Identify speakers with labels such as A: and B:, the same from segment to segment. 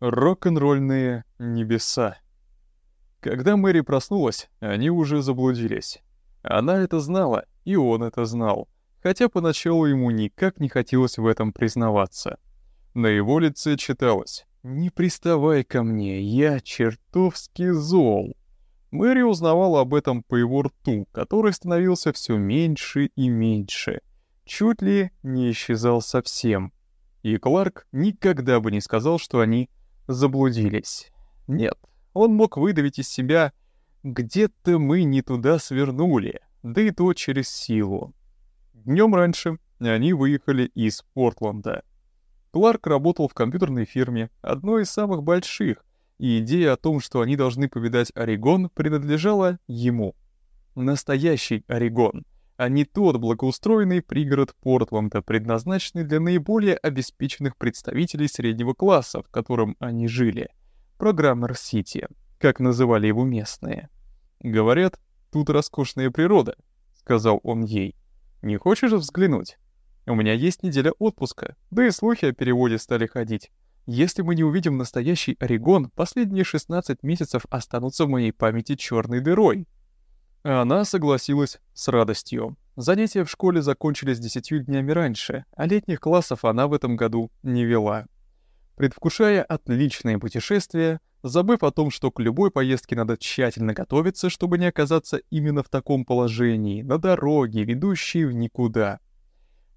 A: Рок-н-ролльные небеса. Когда Мэри проснулась, они уже заблудились. Она это знала, и он это знал, хотя поначалу ему никак не хотелось в этом признаваться. На его лице читалось «Не приставай ко мне, я чертовски зол». Мэри узнавала об этом по его рту, который становился все меньше и меньше, чуть ли не исчезал совсем. И Кларк никогда бы не сказал, что они заблудились. Нет, он мог выдавить из себя «где-то мы не туда свернули», да и то через силу. Днем раньше они выехали из Портленда. Кларк работал в компьютерной фирме, одной из самых больших, и идея о том, что они должны повидать Орегон, принадлежала ему. Настоящий Орегон, а не тот благоустроенный пригород Портленда, предназначенный для наиболее обеспеченных представителей среднего класса, в котором они жили. Программер-Сити, как называли его местные. «Говорят, тут роскошная природа», — сказал он ей. «Не хочешь взглянуть? У меня есть неделя отпуска, да и слухи о переводе стали ходить. Если мы не увидим настоящий Орегон, последние 16 месяцев останутся в моей памяти черной дырой. Она согласилась с радостью. Занятия в школе закончились десятью днями раньше, а летних классов она в этом году не вела. Предвкушая отличное путешествие, забыв о том, что к любой поездке надо тщательно готовиться, чтобы не оказаться именно в таком положении, на дороге, ведущей в никуда.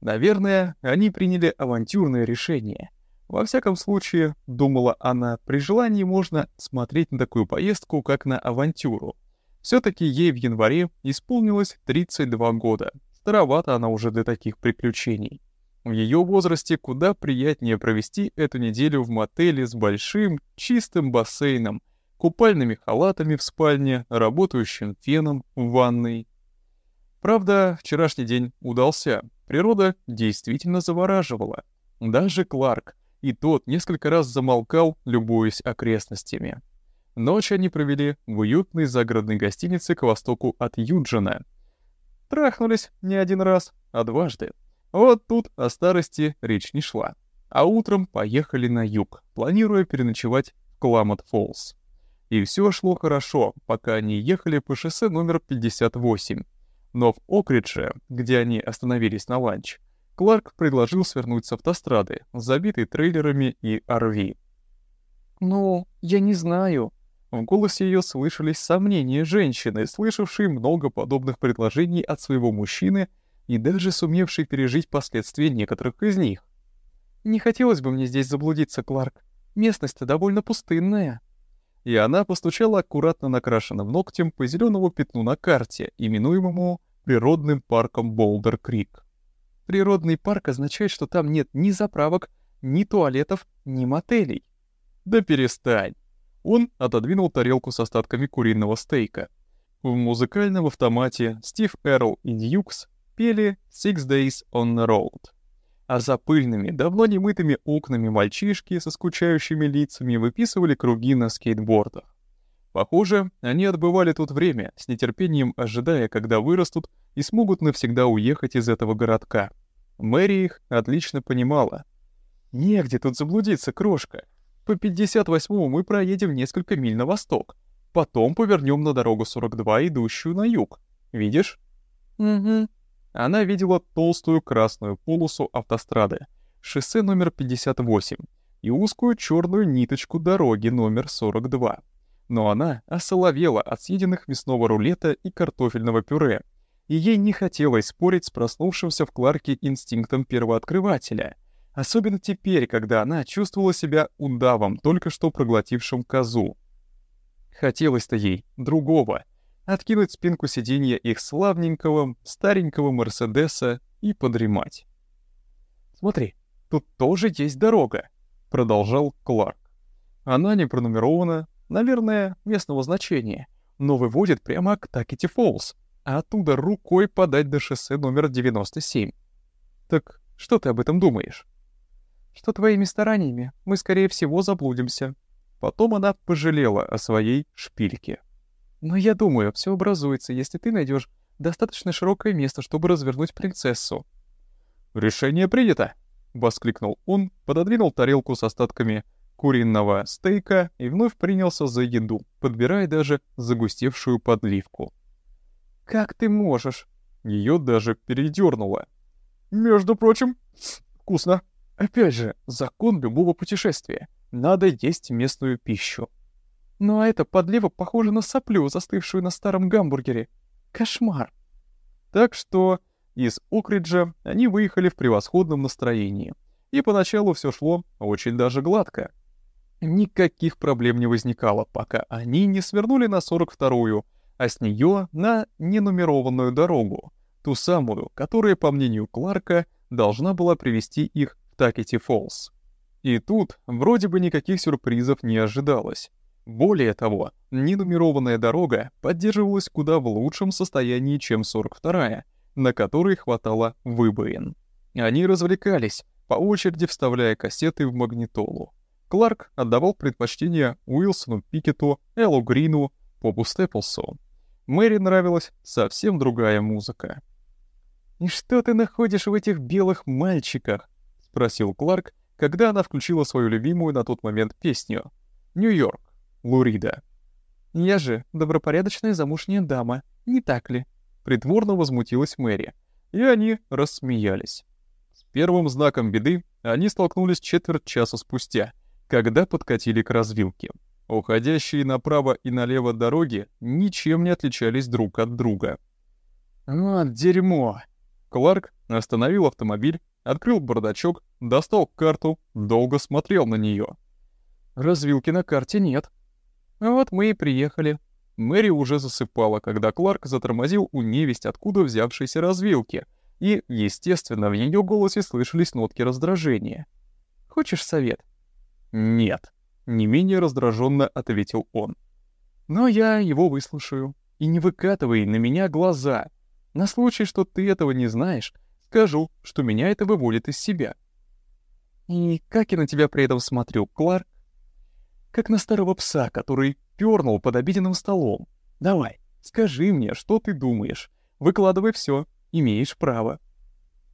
A: Наверное, они приняли авантюрное решение. Во всяком случае, думала она, при желании можно смотреть на такую поездку, как на авантюру. Все-таки ей в январе исполнилось 32 года. Старовато она уже для таких приключений. В ее возрасте куда приятнее провести эту неделю в мотеле с большим, чистым бассейном, купальными халатами в спальне, работающим феном в ванной. Правда, вчерашний день удался. Природа действительно завораживала. Даже Кларк, и тот несколько раз замолкал, любуясь окрестностями. Ночь они провели в уютной загородной гостинице к востоку от Юджина. Трахнулись не один раз, а дважды. Вот тут о старости речь не шла. А утром поехали на юг, планируя переночевать в Кламот-Фоллс. И все шло хорошо, пока они ехали по шоссе номер 58. Но в Окридже, где они остановились на ланч, Кларк предложил свернуть с автострады, забитой трейлерами и RV. «Ну, я не знаю», в голосе ее слышались сомнения женщины, слышавшей много подобных предложений от своего мужчины и даже сумевшей пережить последствия некоторых из них. «Не хотелось бы мне здесь заблудиться, Кларк. Местность-то довольно пустынная». И она постучала аккуратно накрашенным ногтем по зеленому пятну на карте, именуемому природным парком Болдер-Крик. Природный парк означает, что там нет ни заправок, ни туалетов, ни мотелей. Да перестань. Он отодвинул тарелку с остатками куриного стейка. В музыкальном автомате Стив Эрл и Дьюкс пели «Six Days on the Road». А за пыльными, давно не мытыми окнами мальчишки со скучающими лицами выписывали круги на скейтбордах. Похоже, они отбывали тут время, с нетерпением ожидая, когда вырастут и смогут навсегда уехать из этого городка. Мэри их отлично понимала. «Негде тут заблудиться, крошка. По 58-му мы проедем несколько миль на восток. Потом повернем на дорогу 42, идущую на юг. Видишь? Угу. Она видела толстую красную полосу автострады, шоссе номер 58 и узкую черную ниточку дороги номер 42. Но она осоловела от съеденных мясного рулета и картофельного пюре, и ей не хотелось спорить с проснувшимся в Кларке инстинктом первооткрывателя — Особенно теперь, когда она чувствовала себя удавом, только что проглотившим козу. Хотелось-то ей другого — откинуть спинку сиденья их славненького, старенького Мерседеса и подремать. «Смотри, тут тоже есть дорога», — продолжал Кларк. «Она не пронумерована, наверное, местного значения, но выводит прямо к Такити Фоллс, а оттуда рукой подать до шоссе номер 97. Так что ты об этом думаешь?» Что твоими стараниями мы, скорее всего, заблудимся. Потом она пожалела о своей шпильке. Но я думаю, все образуется, если ты найдешь достаточно широкое место, чтобы развернуть принцессу. «Решение принято!» — воскликнул он, пододвинул тарелку с остатками куриного стейка и вновь принялся за еду, подбирая даже загустевшую подливку. «Как ты можешь?» Ее даже передернуло. «Между прочим, вкусно. Опять же, закон любого путешествия. Надо есть местную пищу». «Ну а эта подлива похожа на соплю, застывшую на старом гамбургере. Кошмар!» Так что из Окриджа они выехали в превосходном настроении. И поначалу все шло очень даже гладко. Никаких проблем не возникало, пока они не свернули на 42-ю, а с нее на ненумерованную дорогу, ту самую, которая, по мнению Кларка, должна была привести их Такити Фоллс. И тут вроде бы никаких сюрпризов не ожидалось. Более того, ненумерованная дорога поддерживалась куда в лучшем состоянии, чем 42-я, на которой хватало выбоин. Они развлекались, по очереди вставляя кассеты в магнитолу. Кларк отдавал предпочтение Уилсону Пикету, Эллу Грину, Попу Степлсу. Мэри нравилась совсем другая музыка. «И что ты находишь в этих белых мальчиках?» — спросил Кларк, когда она включила свою любимую на тот момент песню. «Нью-Йорк, Лурида». «Я же добропорядочная замужняя дама, не так ли?» — притворно возмутилась Мэри. И они рассмеялись. С первым знаком беды они столкнулись четверть часа спустя — когда подкатили к развилке. Уходящие направо и налево дороги ничем не отличались друг от друга. «Вот дерьмо!» Кларк остановил автомобиль, открыл бардачок, достал карту, долго смотрел на нее. «Развилки на карте нет». «Вот мы и приехали». Мэри уже засыпала, когда Кларк затормозил у невесть откуда взявшейся развилки, и, естественно, в ее голосе слышались нотки раздражения. «Хочешь совет?» «Нет», — не менее раздраженно ответил он. «Но я его выслушаю. И не выкатывай на меня глаза. На случай, что ты этого не знаешь, скажу, что меня это выводит из себя». «И как я на тебя при этом смотрю, Кларк?» «Как на старого пса, который пернул под обеденным столом. Давай, скажи мне, что ты думаешь. Выкладывай все, имеешь право».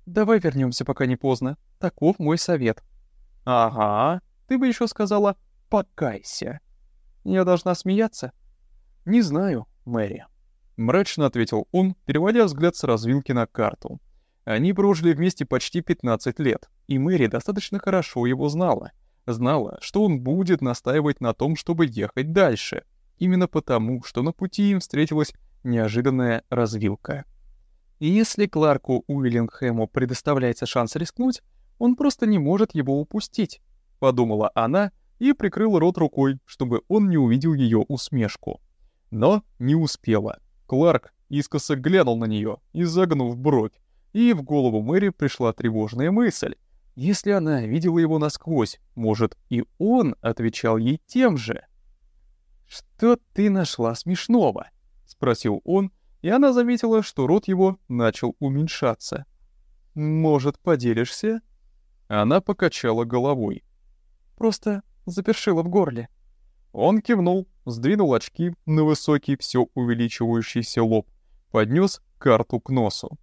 A: «Давай вернемся, пока не поздно. Таков мой совет». «Ага», ты бы еще сказала «покайся». Я должна смеяться? Не знаю, Мэри. Мрачно ответил он, переводя взгляд с развилки на карту. Они прожили вместе почти 15 лет, и Мэри достаточно хорошо его знала. Знала, что он будет настаивать на том, чтобы ехать дальше. Именно потому, что на пути им встретилась неожиданная развилка. Если Кларку Уиллингхэму предоставляется шанс рискнуть, он просто не может его упустить. — подумала она и прикрыла рот рукой, чтобы он не увидел ее усмешку. Но не успела. Кларк искоса глянул на нее, изогнув бровь, и в голову Мэри пришла тревожная мысль. Если она видела его насквозь, может, и он отвечал ей тем же? «Что ты нашла смешного?» — спросил он, и она заметила, что рот его начал уменьшаться. «Может, поделишься?» Она покачала головой. Просто запершило в горле. Он кивнул, сдвинул очки на высокий, все увеличивающийся лоб, поднес карту к носу.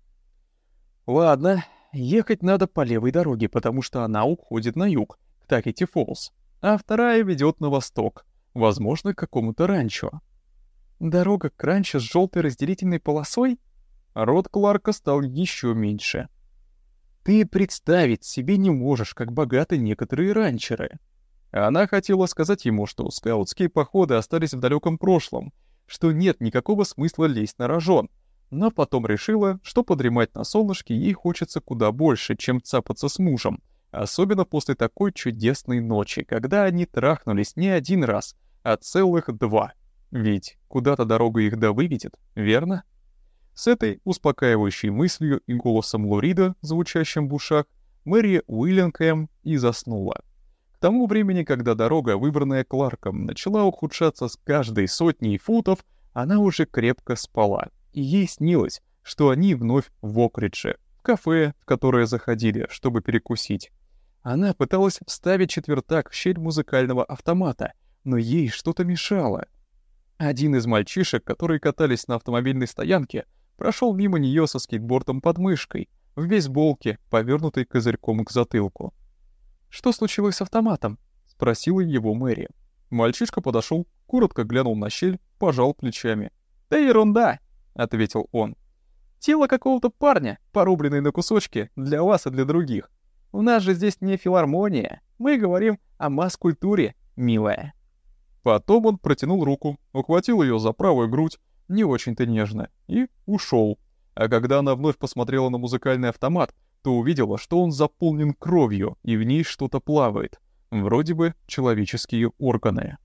A: «Ладно, ехать надо по левой дороге, потому что она уходит на юг, к Такити Фоллс, а вторая ведет на восток, возможно, к какому-то ранчо». «Дорога к ранчо с желтой разделительной полосой?» Рот Кларка стал еще меньше. Ты представить себе не можешь, как богаты некоторые ранчеры. Она хотела сказать ему, что скаутские походы остались в далеком прошлом, что нет никакого смысла лезть на рожон, но потом решила, что подремать на солнышке ей хочется куда больше, чем цапаться с мужем, особенно после такой чудесной ночи, когда они трахнулись не один раз, а целых два. Ведь куда-то дорога их да выведет, верно? С этой успокаивающей мыслью и голосом Лорида, звучащим в ушах, Мэри Уиллингхэм и заснула. К тому времени, когда дорога, выбранная Кларком, начала ухудшаться с каждой сотней футов, она уже крепко спала, и ей снилось, что они вновь в Окридже, в кафе, в которое заходили, чтобы перекусить. Она пыталась вставить четвертак в щель музыкального автомата, но ей что-то мешало. Один из мальчишек, которые катались на автомобильной стоянке, прошел мимо нее со скейтбордом под мышкой, в бейсболке, повернутой козырьком к затылку. «Что случилось с автоматом?» — спросила его Мэри. Мальчишка подошел, коротко глянул на щель, пожал плечами. «Да ерунда!» — ответил он. «Тело какого-то парня, порубленное на кусочки, для вас и для других. У нас же здесь не филармония. Мы говорим о масс-культуре, милая». Потом он протянул руку, ухватил ее за правую грудь, не очень-то нежно, и ушел. А когда она вновь посмотрела на музыкальный автомат, то увидела, что он заполнен кровью, и в ней что-то плавает. Вроде бы человеческие органы.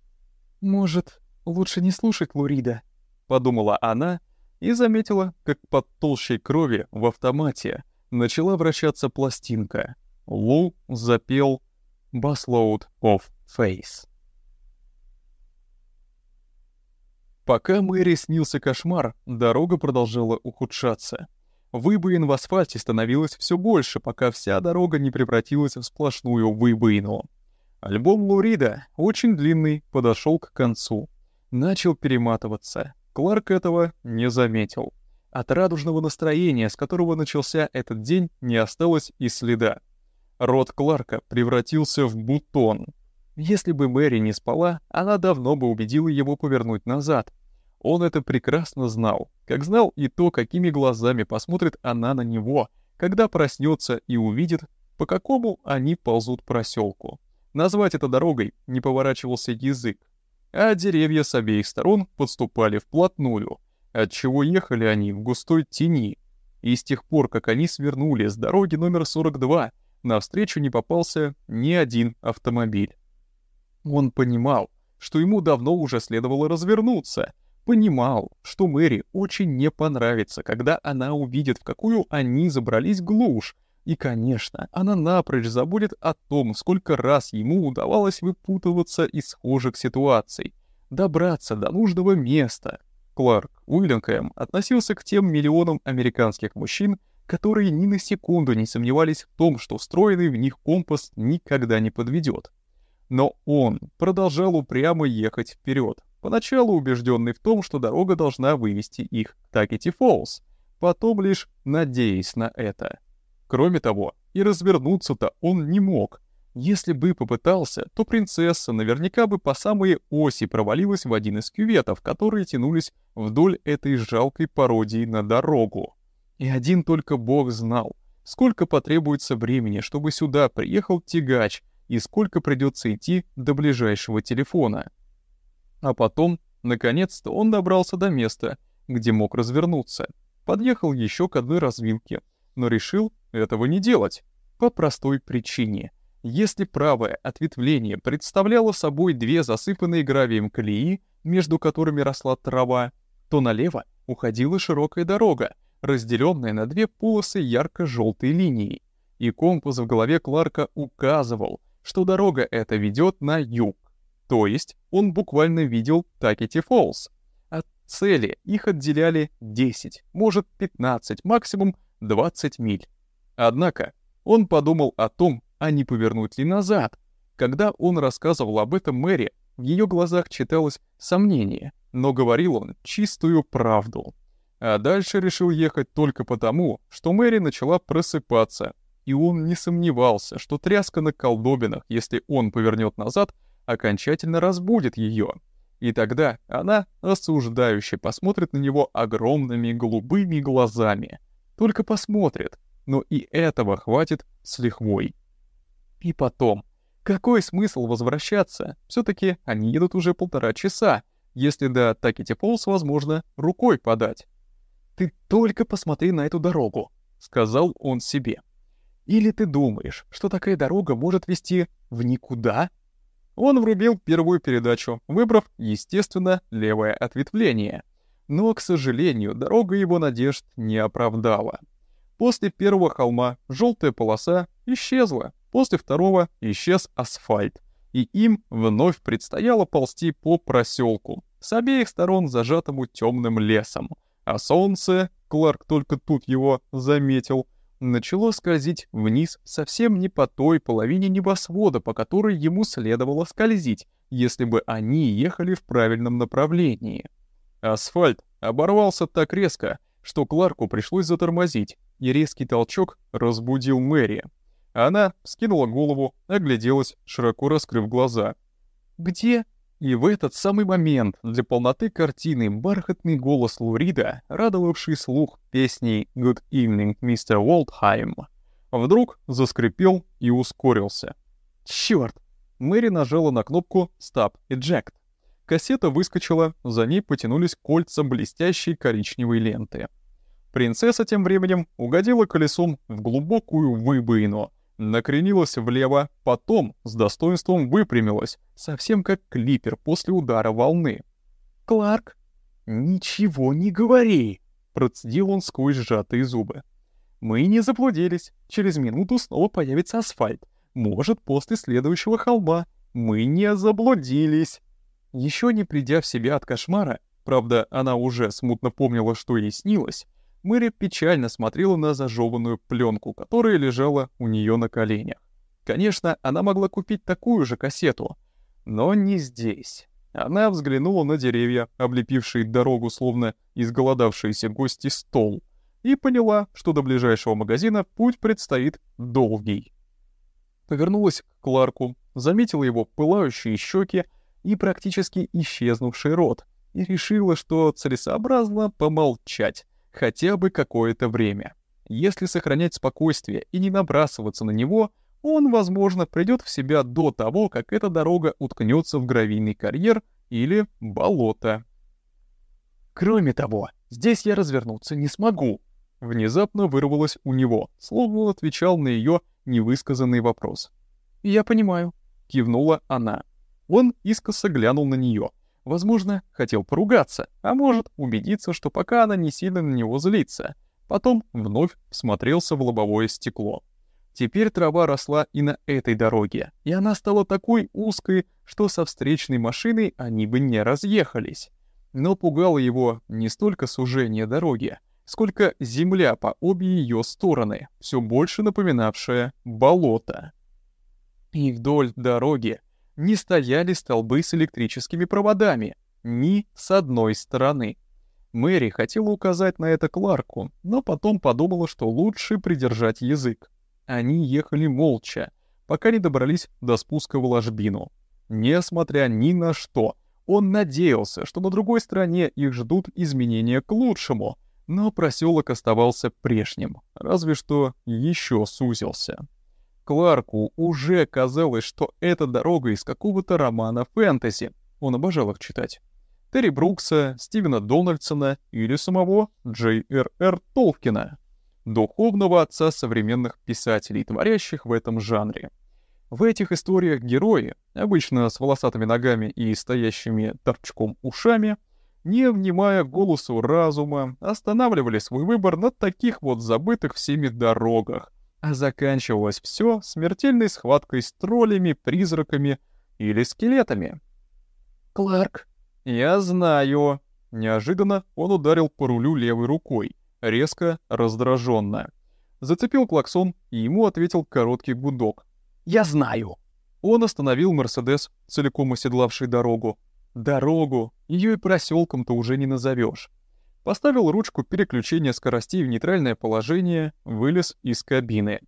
A: «Может, лучше не слушать Лурида?» — подумала она и заметила, как под толщей крови в автомате начала вращаться пластинка. Лу запел «Bassload of Face». Пока Мэри снился кошмар, дорога продолжала ухудшаться. Выбоин в асфальте становилось все больше, пока вся дорога не превратилась в сплошную выбоину. Альбом Лурида, очень длинный, подошел к концу. Начал перематываться. Кларк этого не заметил. От радужного настроения, с которого начался этот день, не осталось и следа. Рот Кларка превратился в бутон. Если бы Мэри не спала, она давно бы убедила его повернуть назад, он это прекрасно знал, как знал и то, какими глазами посмотрит она на него, когда проснется и увидит, по какому они ползут проселку. Назвать это дорогой не поворачивался язык, а деревья с обеих сторон подступали вплотную, отчего ехали они в густой тени. И с тех пор, как они свернули с дороги номер 42, навстречу не попался ни один автомобиль. Он понимал, что ему давно уже следовало развернуться — понимал, что Мэри очень не понравится, когда она увидит, в какую они забрались глушь, и, конечно, она напрочь забудет о том, сколько раз ему удавалось выпутываться из схожих ситуаций, добраться до нужного места. Кларк Уиллингхэм относился к тем миллионам американских мужчин, которые ни на секунду не сомневались в том, что встроенный в них компас никогда не подведет. Но он продолжал упрямо ехать вперед, Поначалу убежденный в том, что дорога должна вывести их к Такити Фоллс, потом лишь надеясь на это. Кроме того, и развернуться-то он не мог. Если бы попытался, то принцесса наверняка бы по самой оси провалилась в один из кюветов, которые тянулись вдоль этой жалкой пародии на дорогу. И один только бог знал, сколько потребуется времени, чтобы сюда приехал тягач, и сколько придется идти до ближайшего телефона. А потом, наконец-то, он добрался до места, где мог развернуться. Подъехал еще к одной развилке, но решил этого не делать. По простой причине. Если правое ответвление представляло собой две засыпанные гравием колеи, между которыми росла трава, то налево уходила широкая дорога, разделенная на две полосы ярко-желтой линией. И компас в голове Кларка указывал, что дорога эта ведет на юг. То есть он буквально видел Такити Фоллс. От цели их отделяли 10, может 15, максимум 20 миль. Однако он подумал о том, а не повернуть ли назад. Когда он рассказывал об этом Мэри, в ее глазах читалось сомнение, но говорил он чистую правду. А дальше решил ехать только потому, что Мэри начала просыпаться, и он не сомневался, что тряска на колдобинах, если он повернет назад — окончательно разбудит ее. И тогда она осуждающе посмотрит на него огромными голубыми глазами. Только посмотрит, но и этого хватит с лихвой. И потом, какой смысл возвращаться? все таки они едут уже полтора часа, если до Такити Полс возможно рукой подать. «Ты только посмотри на эту дорогу», — сказал он себе. «Или ты думаешь, что такая дорога может вести в никуда?» Он врубил первую передачу, выбрав, естественно, левое ответвление. Но, к сожалению, дорога его надежд не оправдала. После первого холма желтая полоса исчезла, после второго исчез асфальт, и им вновь предстояло ползти по проселку, с обеих сторон зажатому темным лесом. А солнце, Кларк только тут его заметил, — начало скользить вниз совсем не по той половине небосвода, по которой ему следовало скользить, если бы они ехали в правильном направлении. Асфальт оборвался так резко, что Кларку пришлось затормозить, и резкий толчок разбудил Мэри. Она скинула голову, огляделась, широко раскрыв глаза. «Где?» И в этот самый момент для полноты картины бархатный голос Лурида, радовавший слух песней «Good evening, Mr. Waldheim», вдруг заскрипел и ускорился. Чёрт! Мэри нажала на кнопку «Stop Eject». Кассета выскочила, за ней потянулись кольца блестящей коричневой ленты. Принцесса тем временем угодила колесом в глубокую выбоину, накренилась влево, потом с достоинством выпрямилась, совсем как клипер после удара волны. «Кларк!» «Ничего не говори!» — процедил он сквозь сжатые зубы. «Мы не заблудились. Через минуту снова появится асфальт. Может, после следующего холма. Мы не заблудились!» Еще не придя в себя от кошмара, правда, она уже смутно помнила, что ей снилось, Мэри печально смотрела на зажеванную пленку, которая лежала у нее на коленях. Конечно, она могла купить такую же кассету, но не здесь. Она взглянула на деревья, облепившие дорогу, словно изголодавшиеся гости стол, и поняла, что до ближайшего магазина путь предстоит долгий. Повернулась к Кларку, заметила его пылающие щеки и практически исчезнувший рот, и решила, что целесообразно помолчать, хотя бы какое-то время. Если сохранять спокойствие и не набрасываться на него, он, возможно, придет в себя до того, как эта дорога уткнется в гравийный карьер или болото. Кроме того, здесь я развернуться не смогу. Внезапно вырвалось у него, словно он отвечал на ее невысказанный вопрос. «Я понимаю», — кивнула она. Он искоса глянул на нее. Возможно, хотел поругаться, а может, убедиться, что пока она не сильно на него злится. Потом вновь всмотрелся в лобовое стекло. Теперь трава росла и на этой дороге, и она стала такой узкой, что со встречной машиной они бы не разъехались. Но пугало его не столько сужение дороги, сколько земля по обе ее стороны, все больше напоминавшая болото. И вдоль дороги не стояли столбы с электрическими проводами, ни с одной стороны. Мэри хотела указать на это Кларку, но потом подумала, что лучше придержать язык. Они ехали молча, пока не добрались до спуска в ложбину. Несмотря ни на что, он надеялся, что на другой стороне их ждут изменения к лучшему, но проселок оставался прежним, разве что еще сузился. Кларку уже казалось, что это дорога из какого-то романа фэнтези. Он обожал их читать. Терри Брукса, Стивена Дональдсона или самого Джей Р. Р. Толкина, духовного отца современных писателей, творящих в этом жанре. В этих историях герои, обычно с волосатыми ногами и стоящими торчком ушами, не внимая голосу разума, останавливали свой выбор на таких вот забытых всеми дорогах, а заканчивалось все смертельной схваткой с троллями, призраками или скелетами. «Кларк!» «Я знаю!» Неожиданно он ударил по рулю левой рукой, резко, раздраженно. Зацепил клаксон, и ему ответил короткий гудок. «Я знаю!» Он остановил Мерседес, целиком оседлавший дорогу. Дорогу! Ее и проселком-то уже не назовешь поставил ручку переключения скоростей в нейтральное положение, вылез из кабины.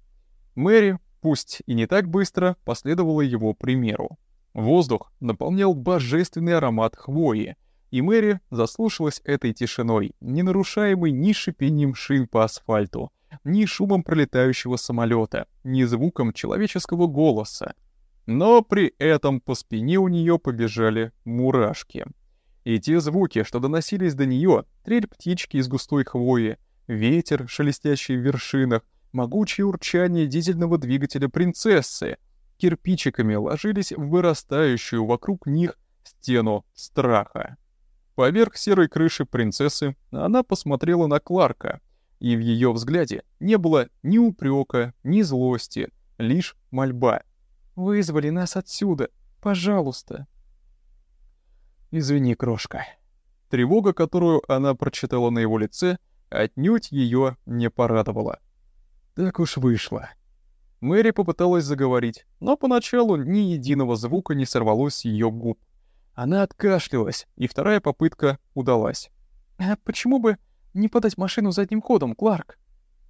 A: Мэри, пусть и не так быстро, последовала его примеру. Воздух наполнял божественный аромат хвои, и Мэри заслушалась этой тишиной, не нарушаемой ни шипением шин по асфальту, ни шумом пролетающего самолета, ни звуком человеческого голоса. Но при этом по спине у нее побежали мурашки. И те звуки, что доносились до нее, трель птички из густой хвои, ветер, шелестящий в вершинах, могучее урчание дизельного двигателя принцессы, кирпичиками ложились в вырастающую вокруг них стену страха. Поверх серой крыши принцессы она посмотрела на Кларка, и в ее взгляде не было ни упрека, ни злости, лишь мольба. «Вызвали нас отсюда, пожалуйста». «Извини, крошка». Тревога, которую она прочитала на его лице, отнюдь ее не порадовала. Так уж вышло. Мэри попыталась заговорить, но поначалу ни единого звука не сорвалось с ее губ. Она откашлялась, и вторая попытка удалась. «А почему бы не подать машину задним ходом, Кларк?»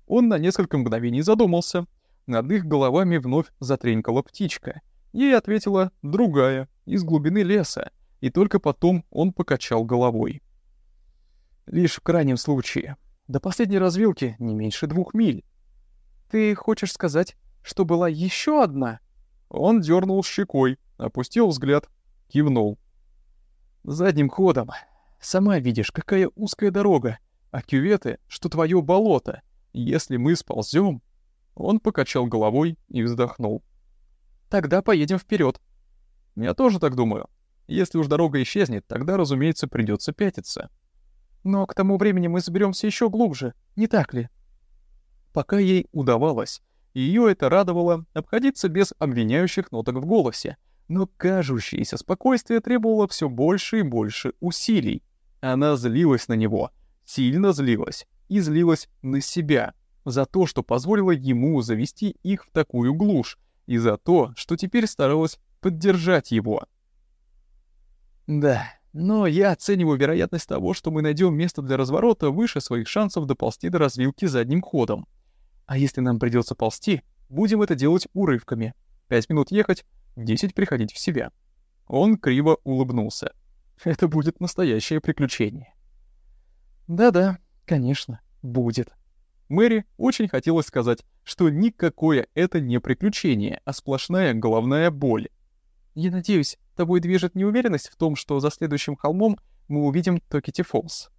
A: Он на несколько мгновений задумался, над их головами вновь затренькала птичка. Ей ответила другая, из глубины леса, и только потом он покачал головой. Лишь в крайнем случае. До последней развилки не меньше двух миль. Ты хочешь сказать, что была еще одна? Он дернул щекой, опустил взгляд, кивнул. Задним ходом. Сама видишь, какая узкая дорога, а кюветы, что твое болото. Если мы сползем, он покачал головой и вздохнул. Тогда поедем вперед. Я тоже так думаю. Если уж дорога исчезнет, тогда, разумеется, придется пятиться. Но к тому времени мы заберемся еще глубже, не так ли? Пока ей удавалось, ее это радовало обходиться без обвиняющих ноток в голосе, но кажущееся спокойствие требовало все больше и больше усилий. Она злилась на него, сильно злилась, и злилась на себя за то, что позволило ему завести их в такую глушь, и за то, что теперь старалась поддержать его. Да, но я оцениваю вероятность того, что мы найдем место для разворота выше своих шансов доползти до развилки задним ходом. А если нам придется ползти, будем это делать урывками. Пять минут ехать, десять приходить в себя. Он криво улыбнулся. Это будет настоящее приключение. Да-да, конечно, будет. Мэри очень хотелось сказать, что никакое это не приключение, а сплошная головная боль. Я надеюсь, тобой движет неуверенность в том, что за следующим холмом мы увидим Токити Фолс.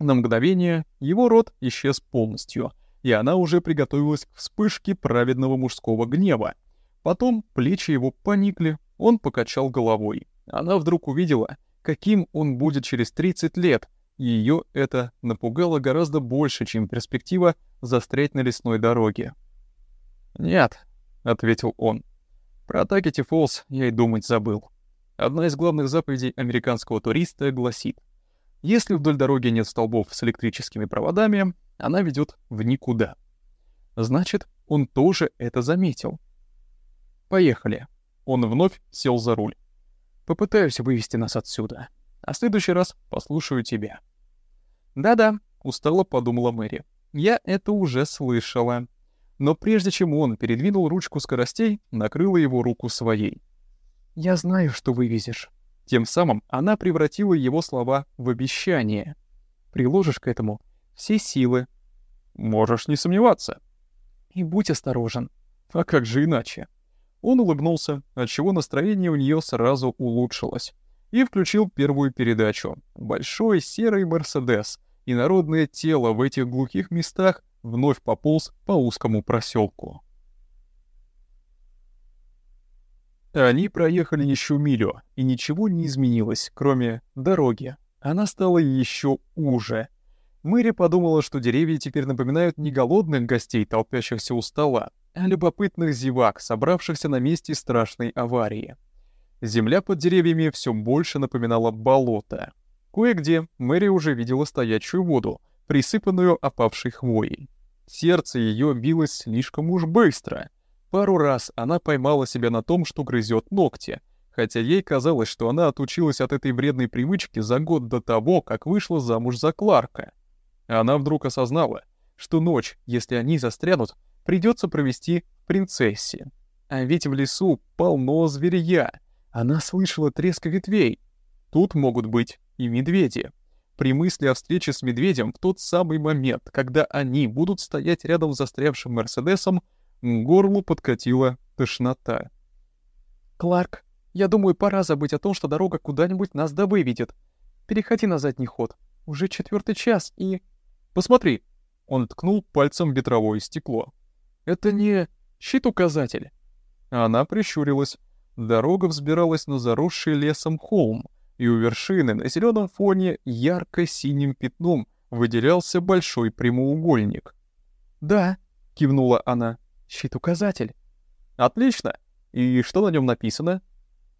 A: На мгновение его рот исчез полностью, и она уже приготовилась к вспышке праведного мужского гнева. Потом плечи его поникли, он покачал головой. Она вдруг увидела, каким он будет через 30 лет, и ее это напугало гораздо больше, чем перспектива застрять на лесной дороге. «Нет», — ответил он, — про Такити Фолс я и думать забыл. Одна из главных заповедей американского туриста гласит, если вдоль дороги нет столбов с электрическими проводами, она ведет в никуда. Значит, он тоже это заметил. Поехали. Он вновь сел за руль. Попытаюсь вывести нас отсюда. А в следующий раз послушаю тебя. Да-да, устало подумала Мэри. Я это уже слышала но прежде чем он передвинул ручку скоростей, накрыла его руку своей. «Я знаю, что вывезешь». Тем самым она превратила его слова в обещание. Приложишь к этому все силы. Можешь не сомневаться. И будь осторожен. А как же иначе? Он улыбнулся, отчего настроение у нее сразу улучшилось. И включил первую передачу. Большой серый Мерседес. И народное тело в этих глухих местах вновь пополз по узкому проселку. Они проехали еще милю, и ничего не изменилось, кроме дороги. Она стала еще уже. Мэри подумала, что деревья теперь напоминают не голодных гостей, толпящихся у стола, а любопытных зевак, собравшихся на месте страшной аварии. Земля под деревьями все больше напоминала болото. Кое-где Мэри уже видела стоячую воду, присыпанную опавшей хвоей. Сердце ее билось слишком уж быстро. Пару раз она поймала себя на том, что грызет ногти, хотя ей казалось, что она отучилась от этой вредной привычки за год до того, как вышла замуж за Кларка. Она вдруг осознала, что ночь, если они застрянут, придется провести в принцессе. А ведь в лесу полно зверья. Она слышала треск ветвей. Тут могут быть и медведи. При мысли о встрече с медведем в тот самый момент, когда они будут стоять рядом с застрявшим Мерседесом, горлу подкатила тошнота. «Кларк, я думаю, пора забыть о том, что дорога куда-нибудь нас да выведет. Переходи на задний ход. Уже четвертый час и...» «Посмотри!» Он ткнул пальцем в ветровое стекло. «Это не щит-указатель». Она прищурилась. Дорога взбиралась на заросший лесом холм, и у вершины на зеленом фоне ярко-синим пятном выделялся большой прямоугольник. «Да», — кивнула она, — «щит-указатель». «Отлично! И что на нем написано?»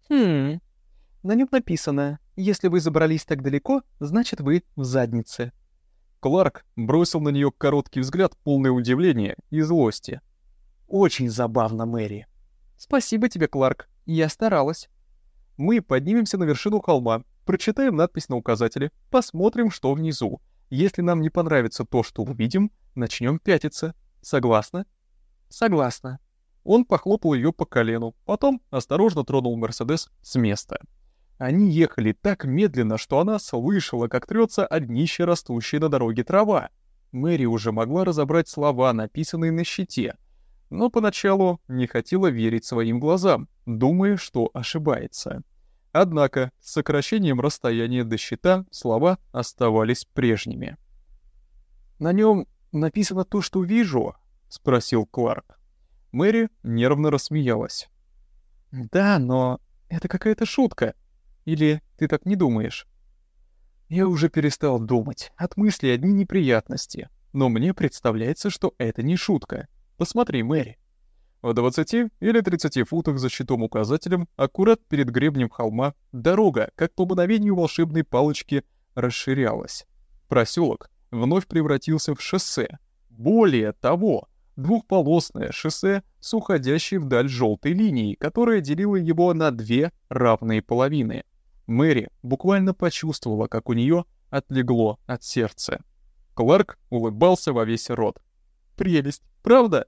A: «Хм... На нем написано, если вы забрались так далеко, значит вы в заднице». Кларк бросил на нее короткий взгляд, полный удивления и злости. «Очень забавно, Мэри». «Спасибо тебе, Кларк, я старалась». Мы поднимемся на вершину холма, прочитаем надпись на указателе, посмотрим, что внизу. Если нам не понравится то, что увидим, начнем пятиться. Согласна?
B: Согласна.
A: Он похлопал ее по колену, потом осторожно тронул Мерседес с места. Они ехали так медленно, что она слышала, как трется о днище растущей на дороге трава. Мэри уже могла разобрать слова, написанные на щите, но поначалу не хотела верить своим глазам, думая, что ошибается. Однако с сокращением расстояния до щита слова оставались прежними.
B: «На нем написано то, что вижу?» — спросил Кларк.
A: Мэри нервно рассмеялась.
B: «Да, но это какая-то шутка. Или ты так не думаешь?»
A: Я уже перестал думать. От мысли одни неприятности. Но мне представляется, что это не шутка. Посмотри, Мэри. В 20 или 30 футах за щитом указателем, аккурат перед гребнем холма, дорога, как по мгновению волшебной палочки, расширялась. Проселок вновь превратился в шоссе. Более того, двухполосное шоссе с уходящей вдаль желтой линией, которая делила его на две равные половины. Мэри буквально почувствовала, как у нее отлегло от сердца. Кларк улыбался во весь рот. «Прелесть, правда?»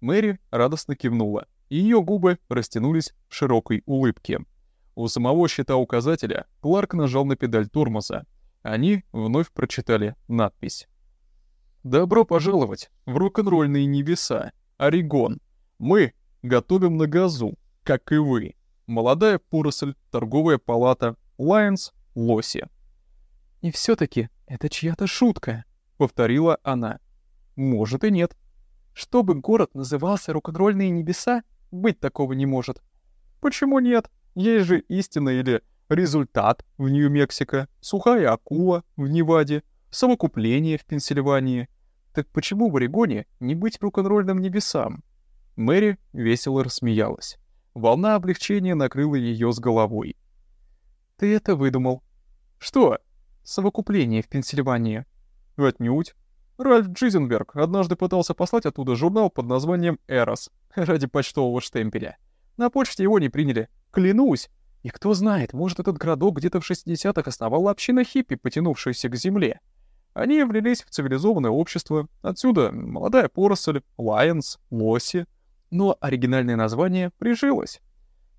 A: Мэри радостно кивнула, и ее губы растянулись в широкой улыбке. У самого щита указателя Кларк нажал на педаль тормоза. Они вновь прочитали надпись. «Добро пожаловать в рок-н-ролльные небеса, Орегон. Мы готовим на газу, как и вы. Молодая поросль, торговая палата, Лайонс, лоси».
B: «И все таки это чья-то шутка», —
A: повторила она. «Может и нет»,
B: чтобы город назывался «Рок-н-ролльные небеса», быть такого не может.
A: Почему нет? Есть же истина или результат в Нью-Мексико, сухая акула в Неваде, совокупление в Пенсильвании. Так почему в Орегоне не быть рок-н-ролльным небесам? Мэри весело рассмеялась. Волна облегчения накрыла ее с головой.
B: «Ты это выдумал».
A: «Что?»
B: «Совокупление в Пенсильвании».
A: «Отнюдь. Ральф Джизенберг однажды пытался послать оттуда журнал под названием «Эрос» ради почтового штемпеля. На почте его не приняли. Клянусь! И кто знает, может, этот городок где-то в 60-х основала община хиппи, потянувшаяся к земле. Они влились в цивилизованное общество. Отсюда молодая поросль, лайонс, лоси. Но оригинальное название прижилось.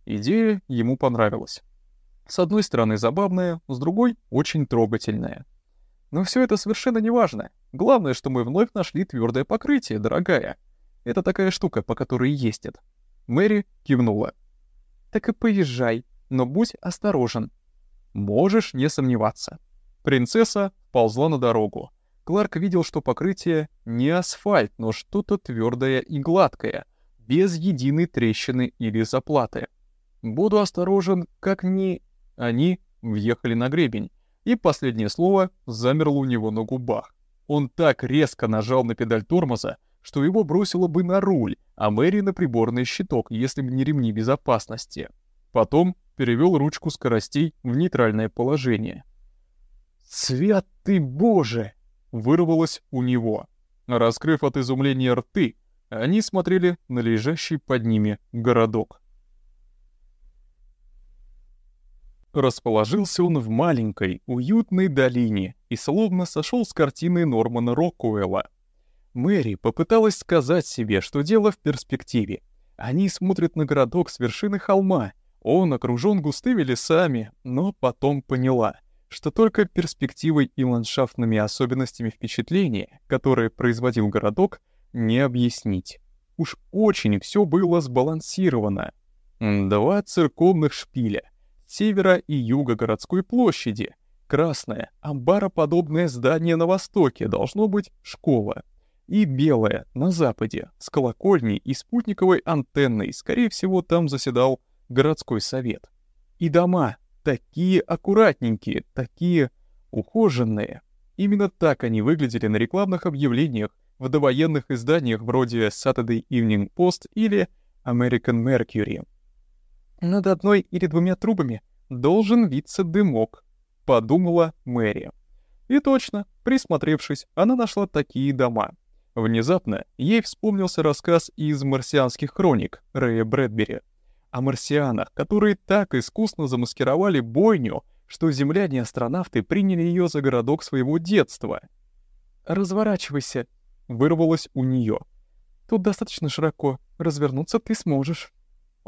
A: Идея ему понравилась. С одной стороны забавная, с другой — очень трогательная. Но все это совершенно не важно. Главное, что мы вновь нашли твердое покрытие, дорогая. Это такая штука, по которой ездят. Мэри кивнула.
B: Так и поезжай, но будь осторожен.
A: Можешь не сомневаться. Принцесса ползла на дорогу. Кларк видел, что покрытие не асфальт, но что-то твердое и гладкое, без единой трещины или заплаты. Буду осторожен, как ни... Они въехали на гребень и последнее слово замерло у него на губах. Он так резко нажал на педаль тормоза, что его бросило бы на руль, а Мэри на приборный щиток, если бы не ремни безопасности. Потом перевел ручку скоростей в нейтральное положение. «Святый Боже!» — вырвалось у него. Раскрыв от изумления рты, они смотрели на лежащий под ними городок. Расположился он в маленькой, уютной долине и словно сошел с картины Нормана Рокуэлла. Мэри попыталась сказать себе, что дело в перспективе. Они смотрят на городок с вершины холма, он окружен густыми лесами, но потом поняла, что только перспективой и ландшафтными особенностями впечатления, которые производил городок, не объяснить. Уж очень все было сбалансировано. Два церковных шпиля — севера и юга городской площади. Красное, амбароподобное здание на востоке должно быть школа. И белое на западе, с колокольней и спутниковой антенной, скорее всего, там заседал городской совет. И дома, такие аккуратненькие, такие ухоженные. Именно так они выглядели на рекламных объявлениях в довоенных изданиях вроде Saturday Evening Post или American Mercury.
B: Над одной или двумя трубами должен виться дымок, подумала Мэри.
A: И точно, присмотревшись, она нашла такие дома. Внезапно ей вспомнился рассказ из «Марсианских хроник» Рэя Брэдбери о марсианах, которые так искусно замаскировали бойню, что земляне-астронавты приняли ее за городок своего детства.
B: «Разворачивайся», —
A: вырвалось у нее.
B: Тут достаточно широко. Развернуться ты сможешь».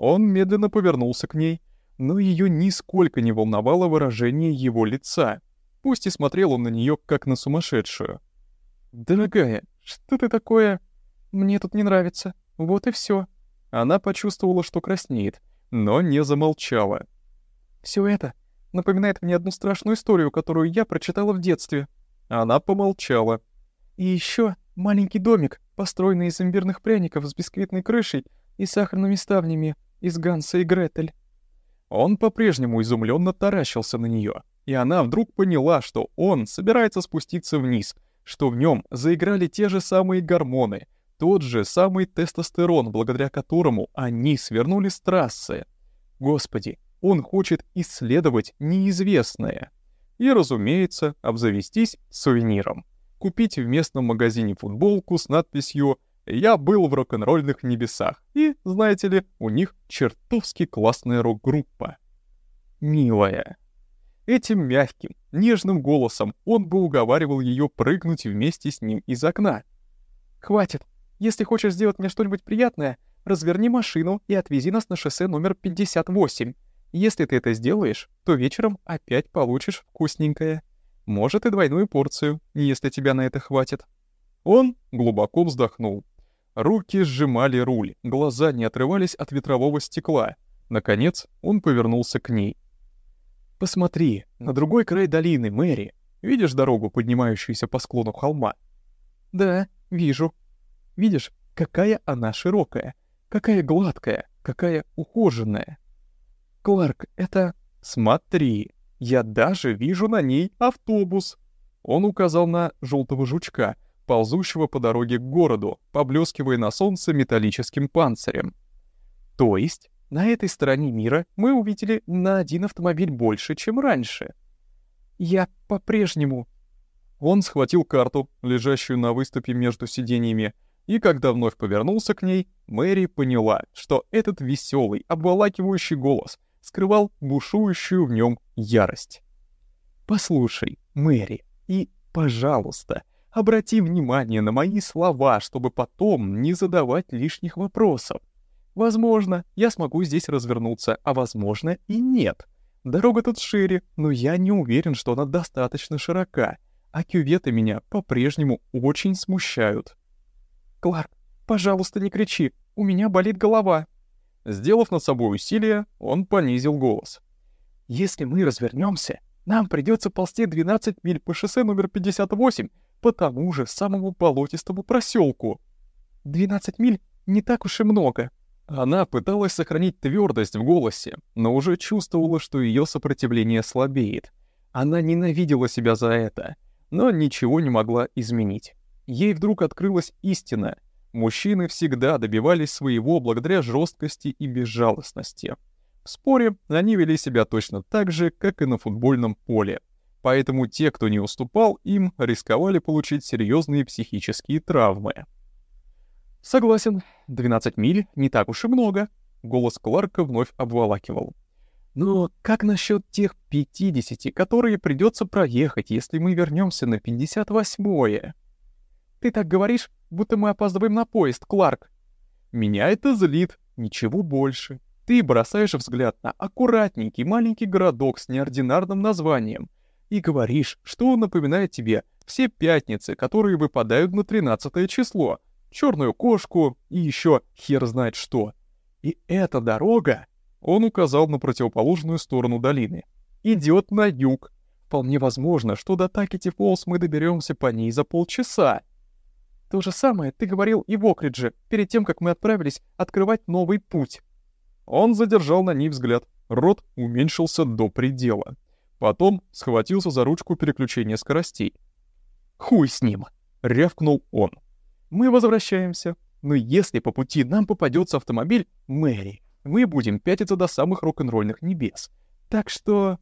A: Он медленно повернулся к ней, но ее нисколько не волновало выражение его лица. Пусть и смотрел он на нее как на сумасшедшую.
B: «Дорогая, что ты такое? Мне тут не нравится. Вот и все.
A: Она почувствовала, что краснеет, но не замолчала.
B: Все это напоминает мне одну страшную историю, которую я прочитала в детстве».
A: Она помолчала.
B: «И еще маленький домик, построенный из имбирных пряников с бисквитной крышей и сахарными ставнями из Ганса и Гретель».
A: Он по-прежнему изумленно таращился на нее, и она вдруг поняла, что он собирается спуститься вниз, что в нем заиграли те же самые гормоны, тот же самый тестостерон, благодаря которому они свернули с трассы. Господи, он хочет исследовать неизвестное. И, разумеется, обзавестись сувениром. Купить в местном магазине футболку с надписью «Я был в рок-н-ролльных небесах». И, знаете ли, у них чертовски классная рок-группа. Милая. Этим мягким, нежным голосом он бы уговаривал ее прыгнуть вместе с ним из окна.
B: «Хватит. Если хочешь сделать мне что-нибудь приятное, разверни машину и отвези нас на шоссе номер 58. Если ты это сделаешь, то вечером опять получишь вкусненькое. Может, и двойную порцию, если тебя на это хватит». Он глубоко вздохнул. Руки сжимали руль, глаза не отрывались от ветрового стекла. Наконец он повернулся к ней. «Посмотри, на другой край долины, Мэри. Видишь дорогу, поднимающуюся по склону холма?» «Да, вижу. Видишь, какая она широкая, какая гладкая, какая ухоженная. Кларк, это...
A: Смотри, я даже вижу на ней автобус. Он указал на желтого жучка, ползущего по дороге к городу, поблескивая на солнце металлическим панцирем. То есть, на этой стороне мира мы увидели на один автомобиль больше, чем раньше.
B: Я по-прежнему...
A: Он схватил карту, лежащую на выступе между сиденьями, и когда вновь повернулся к ней, Мэри поняла, что этот веселый, обволакивающий голос — скрывал бушующую в нем ярость. «Послушай, Мэри, и, пожалуйста, обрати внимание на мои слова, чтобы потом не задавать лишних вопросов. Возможно, я смогу здесь развернуться, а возможно и нет. Дорога тут шире, но я не уверен, что она достаточно широка, а кюветы меня по-прежнему очень смущают».
B: «Кларк, пожалуйста, не кричи, у меня болит голова»,
A: Сделав над собой усилие, он понизил голос.
B: «Если мы развернемся, нам придется ползти 12 миль по шоссе номер 58 по тому же самому болотистому проселку. 12 миль не так уж и много».
A: Она пыталась сохранить твердость в голосе, но уже чувствовала, что ее сопротивление слабеет. Она ненавидела себя за это, но ничего не могла изменить. Ей вдруг открылась истина — Мужчины всегда добивались своего благодаря жесткости и безжалостности. В споре они вели себя точно так же, как и на футбольном поле. Поэтому те, кто не уступал им, рисковали получить серьезные психические травмы. «Согласен, 12 миль не так уж и много», — голос Кларка вновь обволакивал. «Но как насчет тех 50, которые придется проехать, если мы вернемся на 58-е?»
B: «Ты так говоришь, будто мы опаздываем на поезд, Кларк».
A: «Меня это злит, ничего больше. Ты бросаешь взгляд на аккуратненький маленький городок с неординарным названием и говоришь, что он напоминает тебе все пятницы, которые выпадают на 13 число, черную кошку и еще хер знает что. И эта дорога, он указал на противоположную сторону долины, идет на юг. Вполне возможно, что до Такити Фолс мы доберемся по ней за полчаса.
B: То же самое ты говорил и в Окридже, перед тем, как мы отправились открывать новый путь.
A: Он задержал на ней взгляд, рот уменьшился до предела. Потом схватился за ручку переключения скоростей. «Хуй с ним!» — рявкнул он. «Мы возвращаемся. Но если по пути нам попадется автомобиль Мэри, мы будем пятиться до самых рок-н-ролльных небес. Так что...»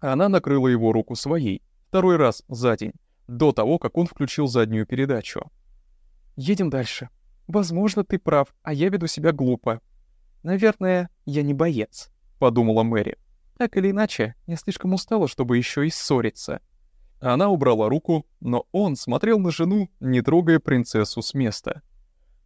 A: Она накрыла его руку своей, второй раз за день, до того, как он включил заднюю передачу.
B: Едем дальше. Возможно, ты прав, а я веду себя глупо. Наверное, я не боец, подумала Мэри. Так или иначе, я слишком устала, чтобы еще и ссориться.
A: Она убрала руку, но он смотрел на жену, не трогая принцессу с места.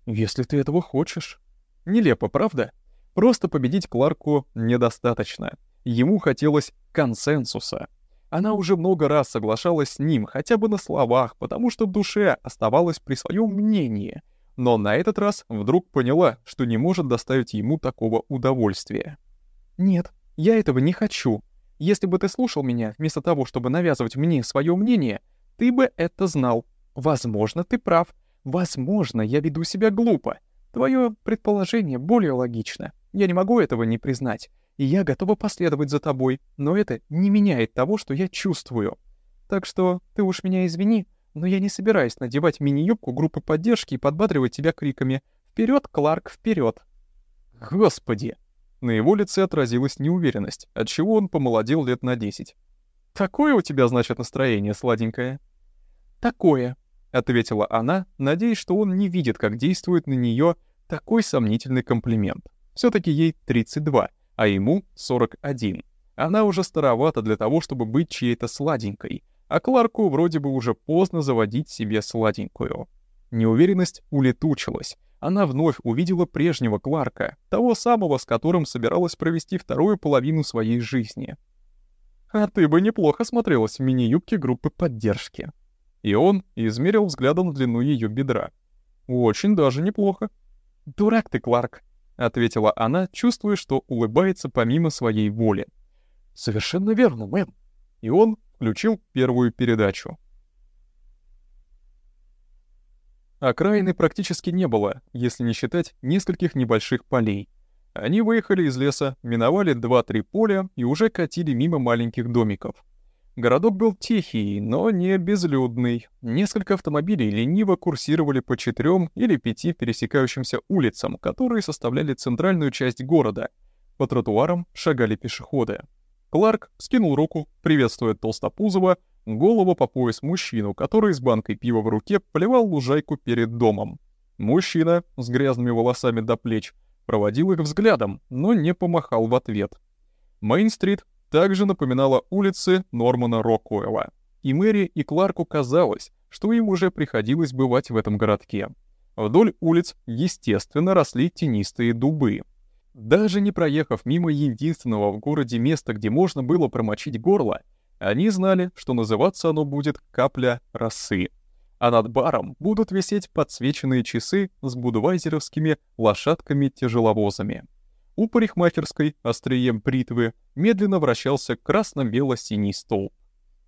A: Если ты этого хочешь. Нелепо, правда? Просто победить Кларку недостаточно. Ему хотелось консенсуса. Она уже много раз соглашалась с ним, хотя бы на словах, потому что в душе оставалась при своем мнении. Но на этот раз вдруг поняла, что не может доставить ему такого удовольствия. «Нет, я этого не хочу. Если бы ты слушал меня, вместо того, чтобы навязывать мне свое мнение, ты бы это знал. Возможно, ты прав. Возможно, я веду себя глупо. Твое предположение более логично. Я не могу этого не признать. И я готова последовать за тобой, но это не меняет того, что я чувствую. Так что ты уж меня извини, но я не собираюсь надевать мини-юбку группы поддержки и подбадривать тебя криками «Вперед, Кларк, вперед!» Господи! На его лице отразилась неуверенность, отчего он помолодел лет на десять. «Такое у тебя, значит, настроение, сладенькое?» «Такое», — ответила она, надеясь, что он не видит, как действует на нее такой сомнительный комплимент. все таки ей 32, а ему 41. Она уже старовата для того, чтобы быть чьей-то сладенькой, а Кларку вроде бы уже поздно заводить себе сладенькую. Неуверенность улетучилась. Она вновь увидела прежнего Кларка, того самого, с которым собиралась провести вторую половину своей жизни. «А ты бы неплохо смотрелась в мини-юбке группы поддержки», и он измерил взглядом длину ее бедра. «Очень даже неплохо». «Дурак ты, Кларк», — ответила она, чувствуя, что улыбается помимо своей воли. «Совершенно верно, мэм». И он включил первую передачу. Окраины практически не было, если не считать нескольких небольших полей. Они выехали из леса, миновали два-три поля и уже катили мимо маленьких домиков. Городок был тихий, но не безлюдный. Несколько автомобилей лениво курсировали по четырем или пяти пересекающимся улицам, которые составляли центральную часть города. По тротуарам шагали пешеходы. Кларк скинул руку, приветствуя Толстопузова, голову по пояс мужчину, который с банкой пива в руке поливал лужайку перед домом. Мужчина с грязными волосами до плеч проводил их взглядом, но не помахал в ответ. Мейн-стрит также напоминала улицы Нормана Рокуэлла. И Мэри, и Кларку казалось, что им уже приходилось бывать в этом городке. Вдоль улиц, естественно, росли тенистые дубы. Даже не проехав мимо единственного в городе места, где можно было промочить горло, они знали, что называться оно будет «капля росы». А над баром будут висеть подсвеченные часы с будвайзеровскими лошадками-тяжеловозами. У парикмахерской, острием бритвы, медленно вращался красно-бело-синий столб.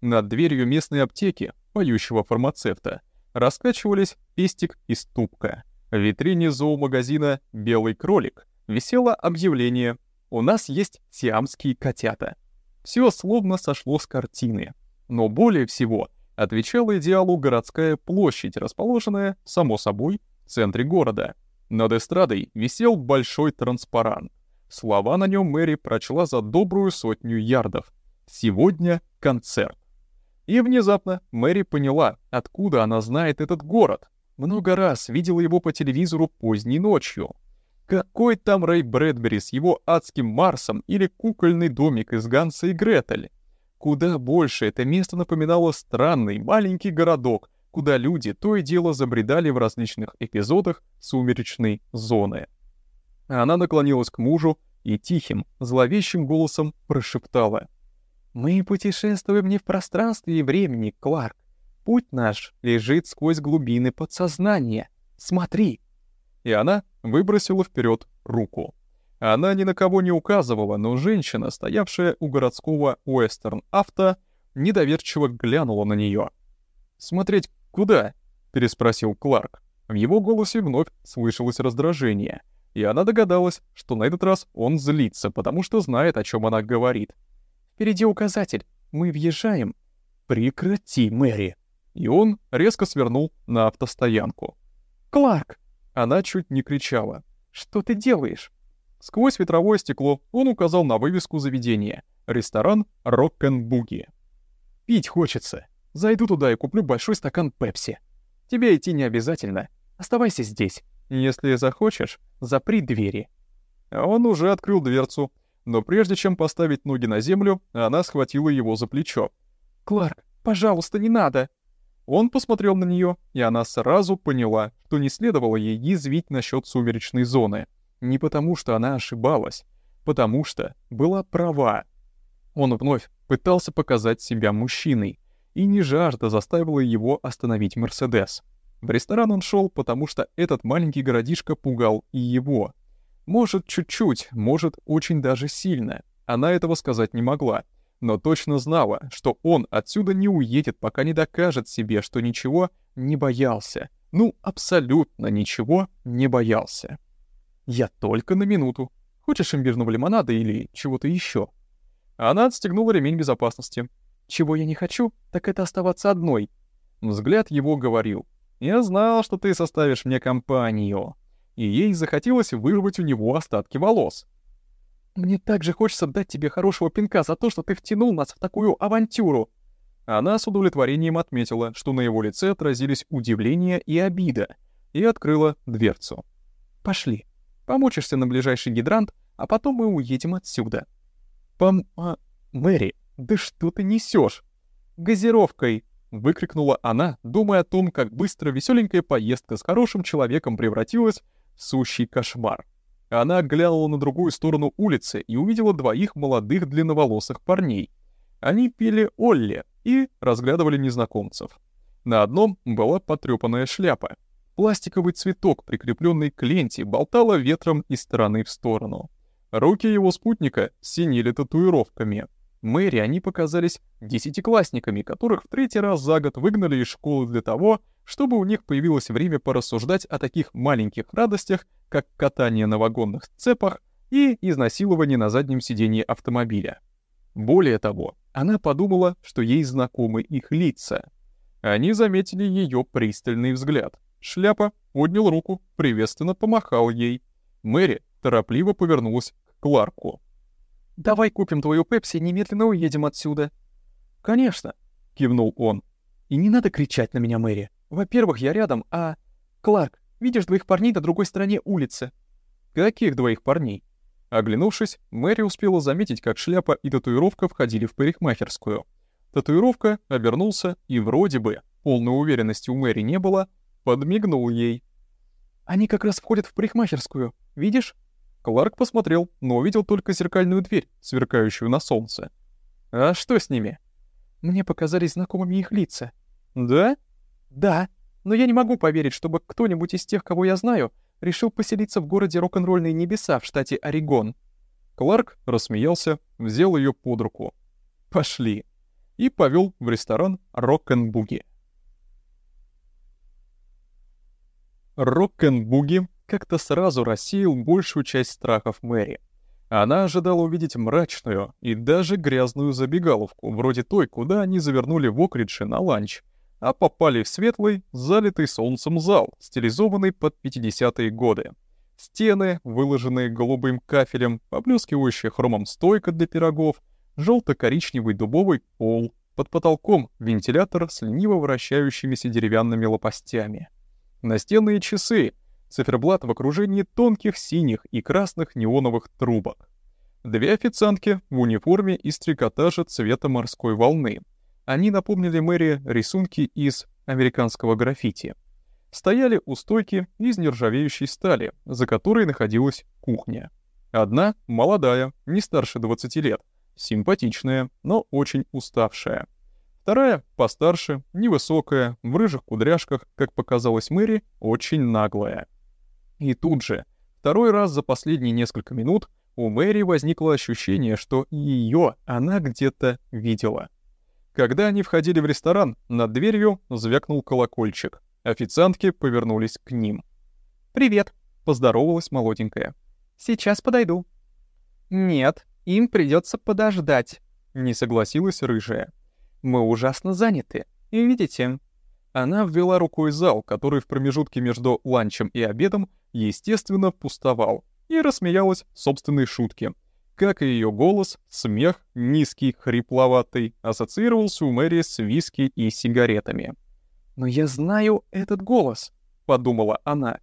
A: Над дверью местной аптеки, поющего фармацевта, раскачивались пестик и ступка. В витрине зоомагазина «Белый кролик» висело объявление «У нас есть сиамские котята». Все словно сошло с картины. Но более всего отвечала идеалу городская площадь, расположенная, само собой, в центре города. Над эстрадой висел большой транспарант. Слова на нем Мэри прочла за добрую сотню ярдов. «Сегодня концерт». И внезапно Мэри поняла, откуда она знает этот город. Много раз видела его по телевизору поздней ночью. Какой там Рэй Брэдбери с его адским Марсом или кукольный домик из Ганса и Гретель? Куда больше это место напоминало странный маленький городок, куда люди то и дело забредали в различных эпизодах сумеречной зоны. Она наклонилась к мужу и тихим, зловещим голосом прошептала. «Мы путешествуем не в пространстве и времени, Кларк. Путь наш лежит сквозь глубины подсознания. Смотри!» И она выбросила вперед руку. Она ни на кого не указывала, но женщина, стоявшая у городского Уэстерн-авто, недоверчиво глянула на нее. «Смотреть куда?» — переспросил Кларк. В его голосе вновь слышалось раздражение — и она догадалась, что на этот раз он злится, потому что знает, о чем она говорит. «Впереди указатель. Мы въезжаем». «Прекрати, Мэри!» И он резко свернул на автостоянку. «Кларк!» Она чуть не кричала. «Что ты делаешь?» Сквозь ветровое стекло он указал на вывеску заведения. Ресторан «Рок-н-буги». «Пить хочется. Зайду туда и куплю большой стакан пепси. Тебе идти не обязательно. Оставайся здесь». Если захочешь, запри двери». Он уже открыл дверцу, но прежде чем поставить ноги на землю, она схватила его за плечо. «Кларк, пожалуйста, не надо!» Он посмотрел на нее, и она сразу поняла, что не следовало ей язвить насчет сумеречной зоны. Не потому, что она ошибалась, потому что была права. Он вновь пытался показать себя мужчиной, и не жажда заставила его остановить Мерседес. В ресторан он шел, потому что этот маленький городишко пугал и его. Может, чуть-чуть, может, очень даже сильно. Она этого сказать не могла, но точно знала, что он отсюда не уедет, пока не докажет себе, что ничего не боялся. Ну, абсолютно ничего не боялся. «Я только на минуту. Хочешь имбирного лимонада или чего-то еще? Она отстегнула ремень безопасности. «Чего я не хочу, так это оставаться одной». Взгляд его говорил. «Я знал, что ты составишь мне компанию». И ей захотелось вырвать у него остатки волос. «Мне также хочется дать тебе хорошего пинка за то, что ты втянул нас в такую авантюру». Она с удовлетворением отметила, что на его лице отразились удивление и обида, и открыла дверцу. «Пошли. Помочишься на ближайший гидрант, а потом мы уедем отсюда». «Пом... А... Мэри, да что ты несешь? «Газировкой!» — выкрикнула она, думая о том, как быстро веселенькая поездка с хорошим человеком превратилась в сущий кошмар. Она глянула на другую сторону улицы и увидела двоих молодых длинноволосых парней. Они пили Олли и разглядывали незнакомцев. На одном была потрёпанная шляпа. Пластиковый цветок, прикрепленный к ленте, болтало ветром из стороны в сторону. Руки его спутника синели татуировками. Мэри они показались десятиклассниками, которых в третий раз за год выгнали из школы для того, чтобы у них появилось время порассуждать о таких маленьких радостях, как катание на вагонных цепах и изнасилование на заднем сидении автомобиля. Более того, она подумала, что ей знакомы их лица. Они заметили ее пристальный взгляд. Шляпа поднял руку, приветственно помахал ей. Мэри торопливо повернулась к Кларку. «Давай купим твою Пепси и немедленно уедем отсюда». «Конечно», — кивнул он. «И не надо кричать на меня, Мэри. Во-первых, я рядом, а... Кларк, видишь двоих парней на другой стороне улицы?» «Каких двоих парней?» Оглянувшись, Мэри успела заметить, как шляпа и татуировка входили в парикмахерскую. Татуировка обернулся и вроде бы, полной уверенности у Мэри не было, подмигнул ей. «Они как раз входят в парикмахерскую, видишь?» Кларк посмотрел, но увидел только зеркальную дверь, сверкающую на солнце. «А что с ними?» «Мне показались знакомыми их лица». «Да?» «Да, но я не могу поверить, чтобы кто-нибудь из тех, кого я знаю, решил поселиться в городе рок-н-ролльные небеса в штате Орегон». Кларк рассмеялся, взял ее под руку. «Пошли!» и повел в ресторан «Рок-н-буги». «Рок-н-буги» как-то сразу рассеял большую часть страхов Мэри. Она ожидала увидеть мрачную и даже грязную забегаловку, вроде той, куда они завернули в Окридже на ланч, а попали в светлый, залитый солнцем зал, стилизованный под 50-е годы. Стены, выложенные голубым кафелем, поблескивающая хромом стойка для пирогов, желто-коричневый дубовый пол, под потолком вентилятор с лениво вращающимися деревянными лопастями. Настенные часы — циферблат в окружении тонких синих и красных неоновых трубок. Две официантки в униформе из трикотажа цвета морской волны. Они напомнили Мэри рисунки из американского граффити. Стояли у стойки из нержавеющей стали, за которой находилась кухня. Одна — молодая, не старше 20 лет, симпатичная, но очень уставшая. Вторая — постарше, невысокая, в рыжих кудряшках, как показалось Мэри, очень наглая. И тут же, второй раз за последние несколько минут, у Мэри возникло ощущение, что ее она где-то видела. Когда они входили в ресторан, над дверью звякнул колокольчик. Официантки повернулись к ним. «Привет», — поздоровалась молоденькая. «Сейчас подойду». «Нет, им придется подождать», — не согласилась рыжая. «Мы ужасно заняты. И видите...» Она ввела рукой зал, который в промежутке между ланчем и обедом естественно, пустовал, и рассмеялась собственной шутке. Как и ее голос, смех, низкий, хрипловатый, ассоциировался у Мэри с виски и сигаретами. «Но я знаю этот голос», — подумала она.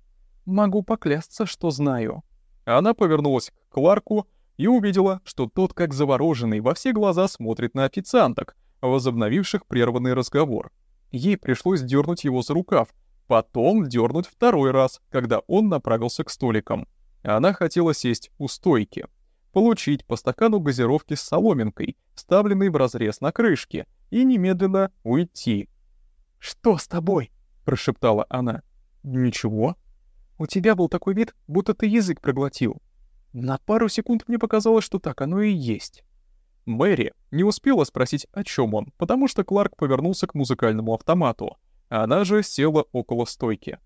A: «Могу поклясться, что знаю». Она повернулась к Кларку и увидела, что тот, как завороженный, во все глаза смотрит на официанток, возобновивших прерванный разговор. Ей пришлось дернуть его за рукав, потом дернуть второй раз, когда он направился к столикам. Она хотела сесть у стойки, получить по стакану газировки с соломинкой, вставленной в разрез на крышке, и немедленно уйти.
B: «Что с тобой?» — прошептала она.
A: «Ничего».
B: «У тебя был такой вид, будто ты язык проглотил». На пару секунд мне показалось, что так оно и есть.
A: Мэри не успела спросить, о чем он, потому что Кларк повернулся к музыкальному автомату. Она же села около стойки.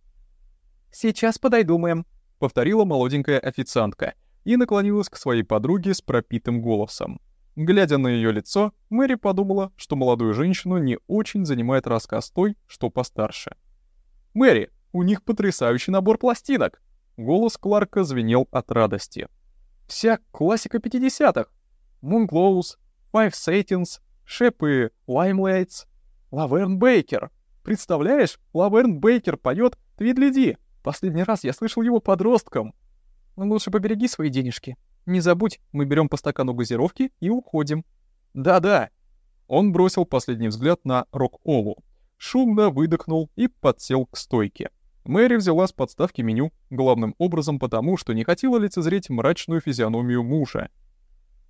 B: «Сейчас подойду, мэм», —
A: повторила молоденькая официантка и наклонилась к своей подруге с пропитым голосом. Глядя на ее лицо, Мэри подумала, что молодую женщину не очень занимает рассказ той, что постарше. «Мэри, у них потрясающий набор пластинок!» Голос Кларка звенел от радости. «Вся классика 50-х! Moonglows, Five Satins, Shep Limelights, Лаверн Бейкер. Представляешь, Лаверн Бейкер поет «Твидлиди». Последний раз я слышал его подростком.
B: Ну, лучше побереги свои денежки. Не забудь, мы берем по стакану газировки и уходим.
A: Да-да. Он бросил последний взгляд на Рок-Олу, шумно выдохнул и подсел к стойке. Мэри взяла с подставки меню, главным образом потому, что не хотела лицезреть мрачную физиономию мужа.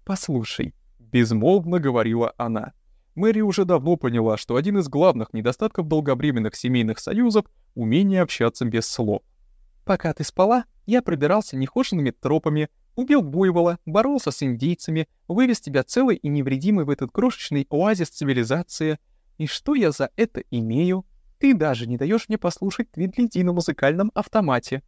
B: «Послушай», —
A: безмолвно говорила она. Мэри уже давно поняла, что один из главных недостатков долговременных семейных союзов — умение общаться без слов.
B: «Пока ты спала, я пробирался нехоженными тропами, Убил буйвола, боролся с индейцами, вывез тебя целый и невредимый в этот крошечный оазис цивилизации. И что я за это имею? Ты даже не даешь мне послушать Твинтлиди на музыкальном автомате.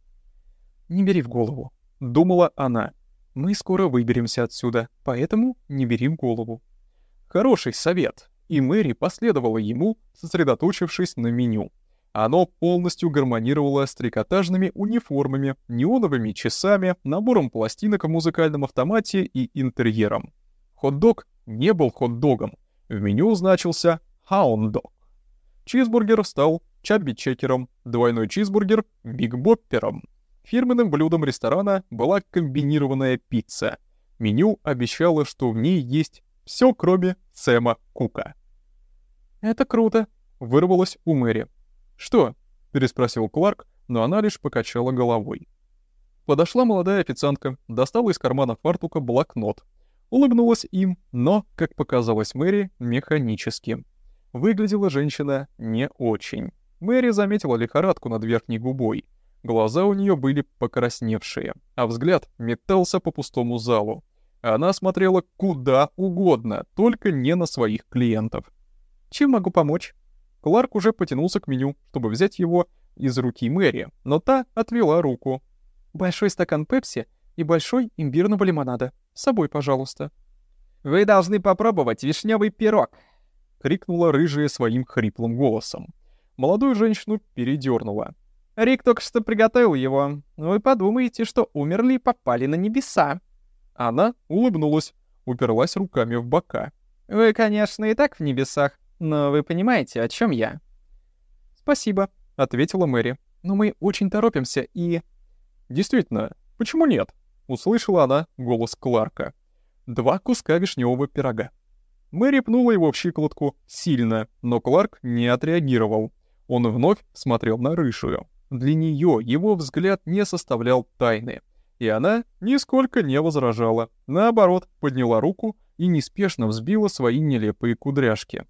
B: Не бери в голову, — думала она. Мы скоро выберемся отсюда, поэтому не бери в голову.
A: Хороший совет, и Мэри последовала ему, сосредоточившись на меню. Оно полностью гармонировало с трикотажными униформами, неоновыми часами, набором пластинок в музыкальном автомате и интерьером. Хот-дог не был хот-догом. В меню значился хаунд-дог. Чизбургер стал чабби-чекером, двойной чизбургер — биг-боппером. Фирменным блюдом ресторана была комбинированная пицца. Меню обещало, что в ней есть все, кроме Сэма Кука.
B: «Это круто», — вырвалось у Мэри.
A: «Что?» — переспросил Кларк, но она лишь покачала головой. Подошла молодая официантка, достала из кармана фартука блокнот. Улыбнулась им, но, как показалось Мэри, механически. Выглядела женщина не очень. Мэри заметила лихорадку над верхней губой. Глаза у нее были покрасневшие, а взгляд метался по пустому залу. Она смотрела куда угодно, только не на своих клиентов.
B: «Чем могу помочь?»
A: Кларк уже потянулся к меню, чтобы взять его из руки Мэри, но та отвела руку.
B: «Большой стакан пепси и большой имбирного лимонада. С собой, пожалуйста».
C: «Вы должны попробовать вишневый пирог!»
A: — крикнула рыжая своим хриплым голосом. Молодую женщину передернула.
C: «Рик только что приготовил его. Вы подумаете, что умерли и попали на небеса».
A: Она улыбнулась, уперлась руками в бока.
C: «Вы, конечно, и так в небесах, но вы понимаете, о чем я?»
B: «Спасибо», — ответила Мэри. «Но мы очень торопимся и...»
A: «Действительно, почему нет?» — услышала она голос Кларка. «Два куска вишневого пирога». Мэри пнула его в щиколотку сильно, но Кларк не отреагировал. Он вновь смотрел на рыжую. Для нее его взгляд не составлял тайны. И она нисколько не возражала. Наоборот, подняла руку и неспешно взбила свои нелепые кудряшки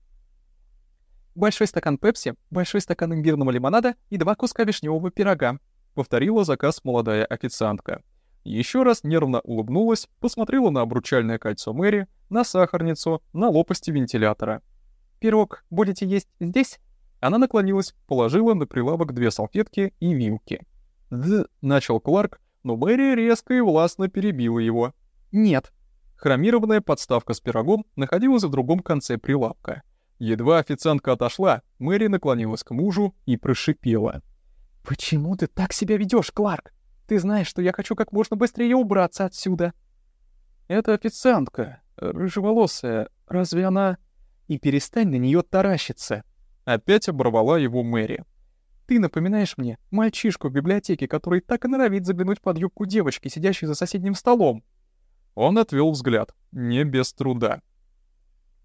B: большой стакан пепси, большой стакан имбирного лимонада и два куска вишневого пирога», —
A: повторила заказ молодая официантка. Еще раз нервно улыбнулась, посмотрела на обручальное кольцо Мэри, на сахарницу, на лопасти вентилятора.
B: «Пирог будете есть здесь?»
A: Она наклонилась, положила на прилавок две салфетки и вилки. «Д...» — начал Кларк, но Мэри резко и властно перебила его.
B: «Нет».
A: Хромированная подставка с пирогом находилась в другом конце прилавка. Едва официантка отошла, Мэри наклонилась к мужу и прошипела.
B: «Почему ты так себя ведешь, Кларк? Ты знаешь, что я хочу как можно быстрее убраться отсюда».
A: «Это официантка, рыжеволосая. Разве она...»
B: «И перестань на нее таращиться».
A: Опять оборвала его Мэри.
B: «Ты напоминаешь мне мальчишку в библиотеке, который так и норовит заглянуть под юбку девочки, сидящей за соседним столом».
A: Он отвел взгляд, не без труда.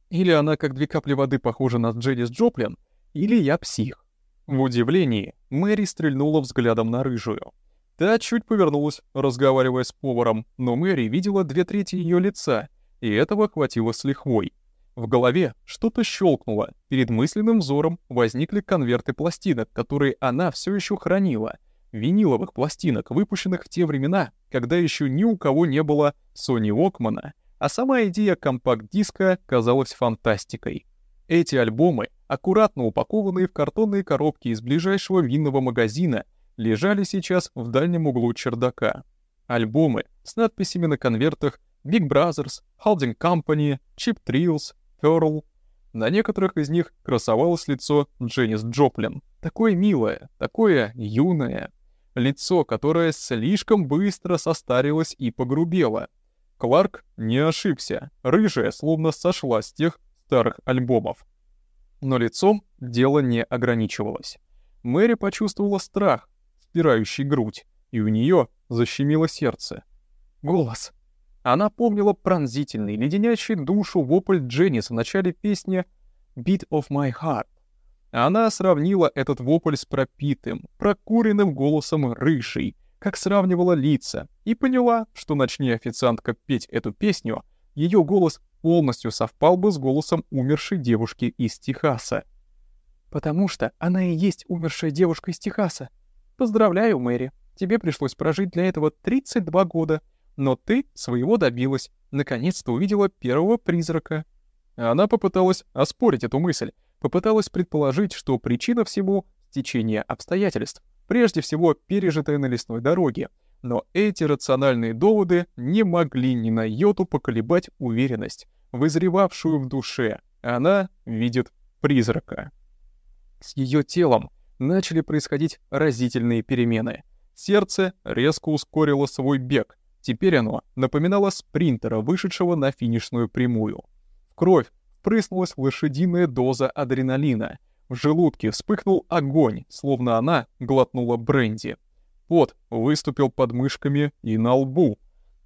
A: Или она, как две капли воды, похожа на Дженнис Джоплин,
B: или я псих.
A: В удивлении Мэри стрельнула взглядом на рыжую. Та чуть повернулась, разговаривая с поваром, но Мэри видела две трети ее лица, и этого хватило с лихвой. В голове что-то щелкнуло, перед мысленным взором возникли конверты пластинок, которые она все еще хранила, виниловых пластинок, выпущенных в те времена, когда еще ни у кого не было Сони Окмана, а сама идея компакт-диска казалась фантастикой. Эти альбомы, аккуратно упакованные в картонные коробки из ближайшего винного магазина, лежали сейчас в дальнем углу чердака. Альбомы с надписями на конвертах Big Brothers, Holding Company, Chip Thrills, Pearl. На некоторых из них красовалось лицо Дженнис Джоплин. Такое милое, такое юное. Лицо, которое слишком быстро состарилось и погрубело. Кларк не ошибся. Рыжая словно сошла с тех старых альбомов. Но лицом дело не ограничивалось. Мэри почувствовала страх, спирающий грудь, и у нее защемило сердце. Голос. Она помнила пронзительный, леденящий душу вопль Дженнис в начале песни «Beat of my heart». Она сравнила этот вопль с пропитым, прокуренным голосом рыжей, как сравнивала лица, и поняла, что начни официантка петь эту песню, ее голос полностью совпал бы с голосом умершей девушки из Техаса.
B: «Потому что она и есть умершая девушка из Техаса», Поздравляю, Мэри. Тебе пришлось прожить для этого 32 года, но ты своего добилась. Наконец-то увидела первого призрака. Она попыталась оспорить эту мысль, попыталась предположить, что причина всему — течение обстоятельств, прежде всего пережитое на лесной дороге. Но эти рациональные доводы не могли ни на йоту поколебать уверенность, вызревавшую в душе. Она видит призрака. С ее телом начали происходить разительные перемены. Сердце резко ускорило свой бег. Теперь оно напоминало спринтера, вышедшего на финишную прямую. В кровь впрыснулась лошадиная доза адреналина. В желудке вспыхнул огонь, словно она глотнула бренди. Пот выступил под мышками и на лбу.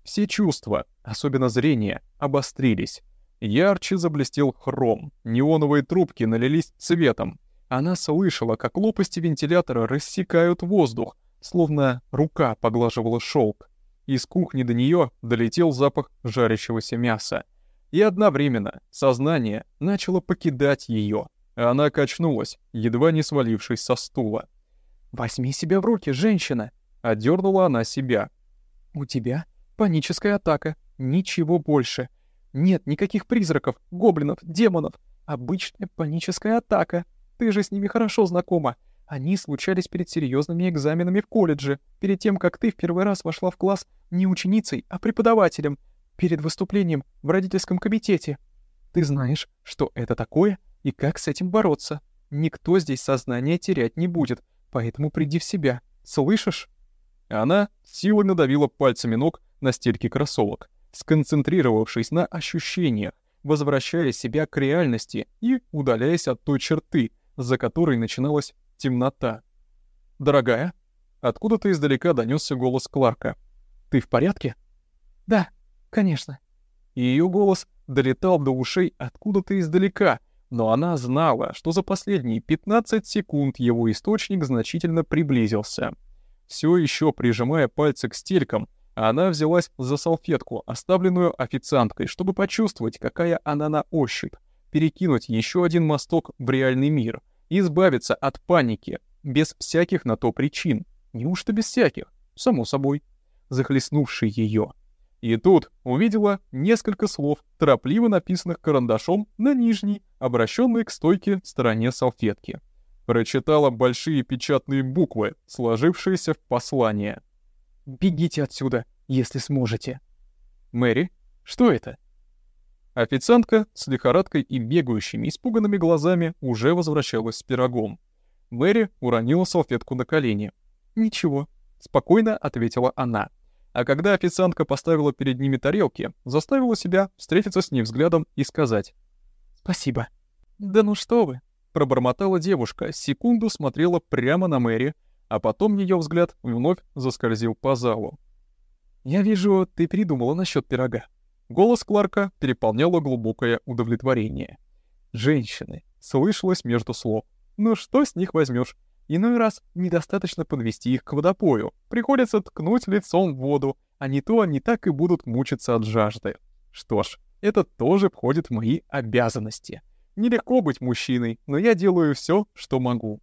B: Все чувства, особенно зрение, обострились. Ярче заблестел хром, неоновые трубки налились цветом, она слышала, как лопасти вентилятора рассекают воздух, словно рука поглаживала шелк. Из кухни до нее долетел запах жарящегося мяса. И одновременно сознание начало покидать ее. Она качнулась, едва не свалившись со стула. «Возьми себя в руки, женщина!» — одернула она себя. «У тебя паническая атака, ничего больше. Нет никаких призраков, гоблинов, демонов. Обычная паническая атака. Ты же с ними хорошо знакома. Они случались перед серьезными экзаменами в колледже, перед тем, как ты в первый раз вошла в класс не ученицей, а преподавателем, перед выступлением в родительском комитете. Ты знаешь, что это такое и как с этим бороться. Никто здесь сознание терять не будет, поэтому приди в себя. Слышишь?» Она силой надавила пальцами ног на стельки кроссовок, сконцентрировавшись на ощущениях, возвращая себя к реальности и удаляясь от той черты, за которой начиналась темнота. «Дорогая?» Откуда-то издалека донесся голос Кларка. «Ты в порядке?» «Да, конечно».
A: И ее голос долетал до ушей откуда-то издалека, но она знала, что за последние 15 секунд его источник значительно приблизился. Все еще прижимая пальцы к стелькам, она взялась за салфетку, оставленную официанткой, чтобы почувствовать, какая она на ощупь, перекинуть еще один мосток в реальный мир, избавиться от паники, без всяких на то причин. Неужто без всяких? Само собой. Захлестнувший ее. И тут увидела несколько слов, торопливо написанных карандашом на нижней, обращенной к стойке стороне салфетки. Прочитала большие печатные буквы, сложившиеся в послание. «Бегите отсюда, если сможете». «Мэри, что это?» Официантка с лихорадкой и бегающими испуганными глазами уже возвращалась с пирогом. Мэри уронила салфетку на колени. «Ничего», — спокойно ответила она. А когда официантка поставила перед ними тарелки, заставила себя встретиться с ней взглядом и сказать «Спасибо». «Да ну что вы», — пробормотала девушка, секунду смотрела прямо на Мэри, а потом ее взгляд вновь заскользил по залу. «Я вижу, ты придумала насчет пирога». Голос Кларка переполняло глубокое удовлетворение. «Женщины!» — слышалось между слов.
B: но что с них возьмешь? Иной раз недостаточно подвести их к водопою, приходится ткнуть лицом в воду, а не то они так и будут мучиться от жажды. Что ж, это тоже входит в мои обязанности. Нелегко быть мужчиной, но я делаю все, что могу.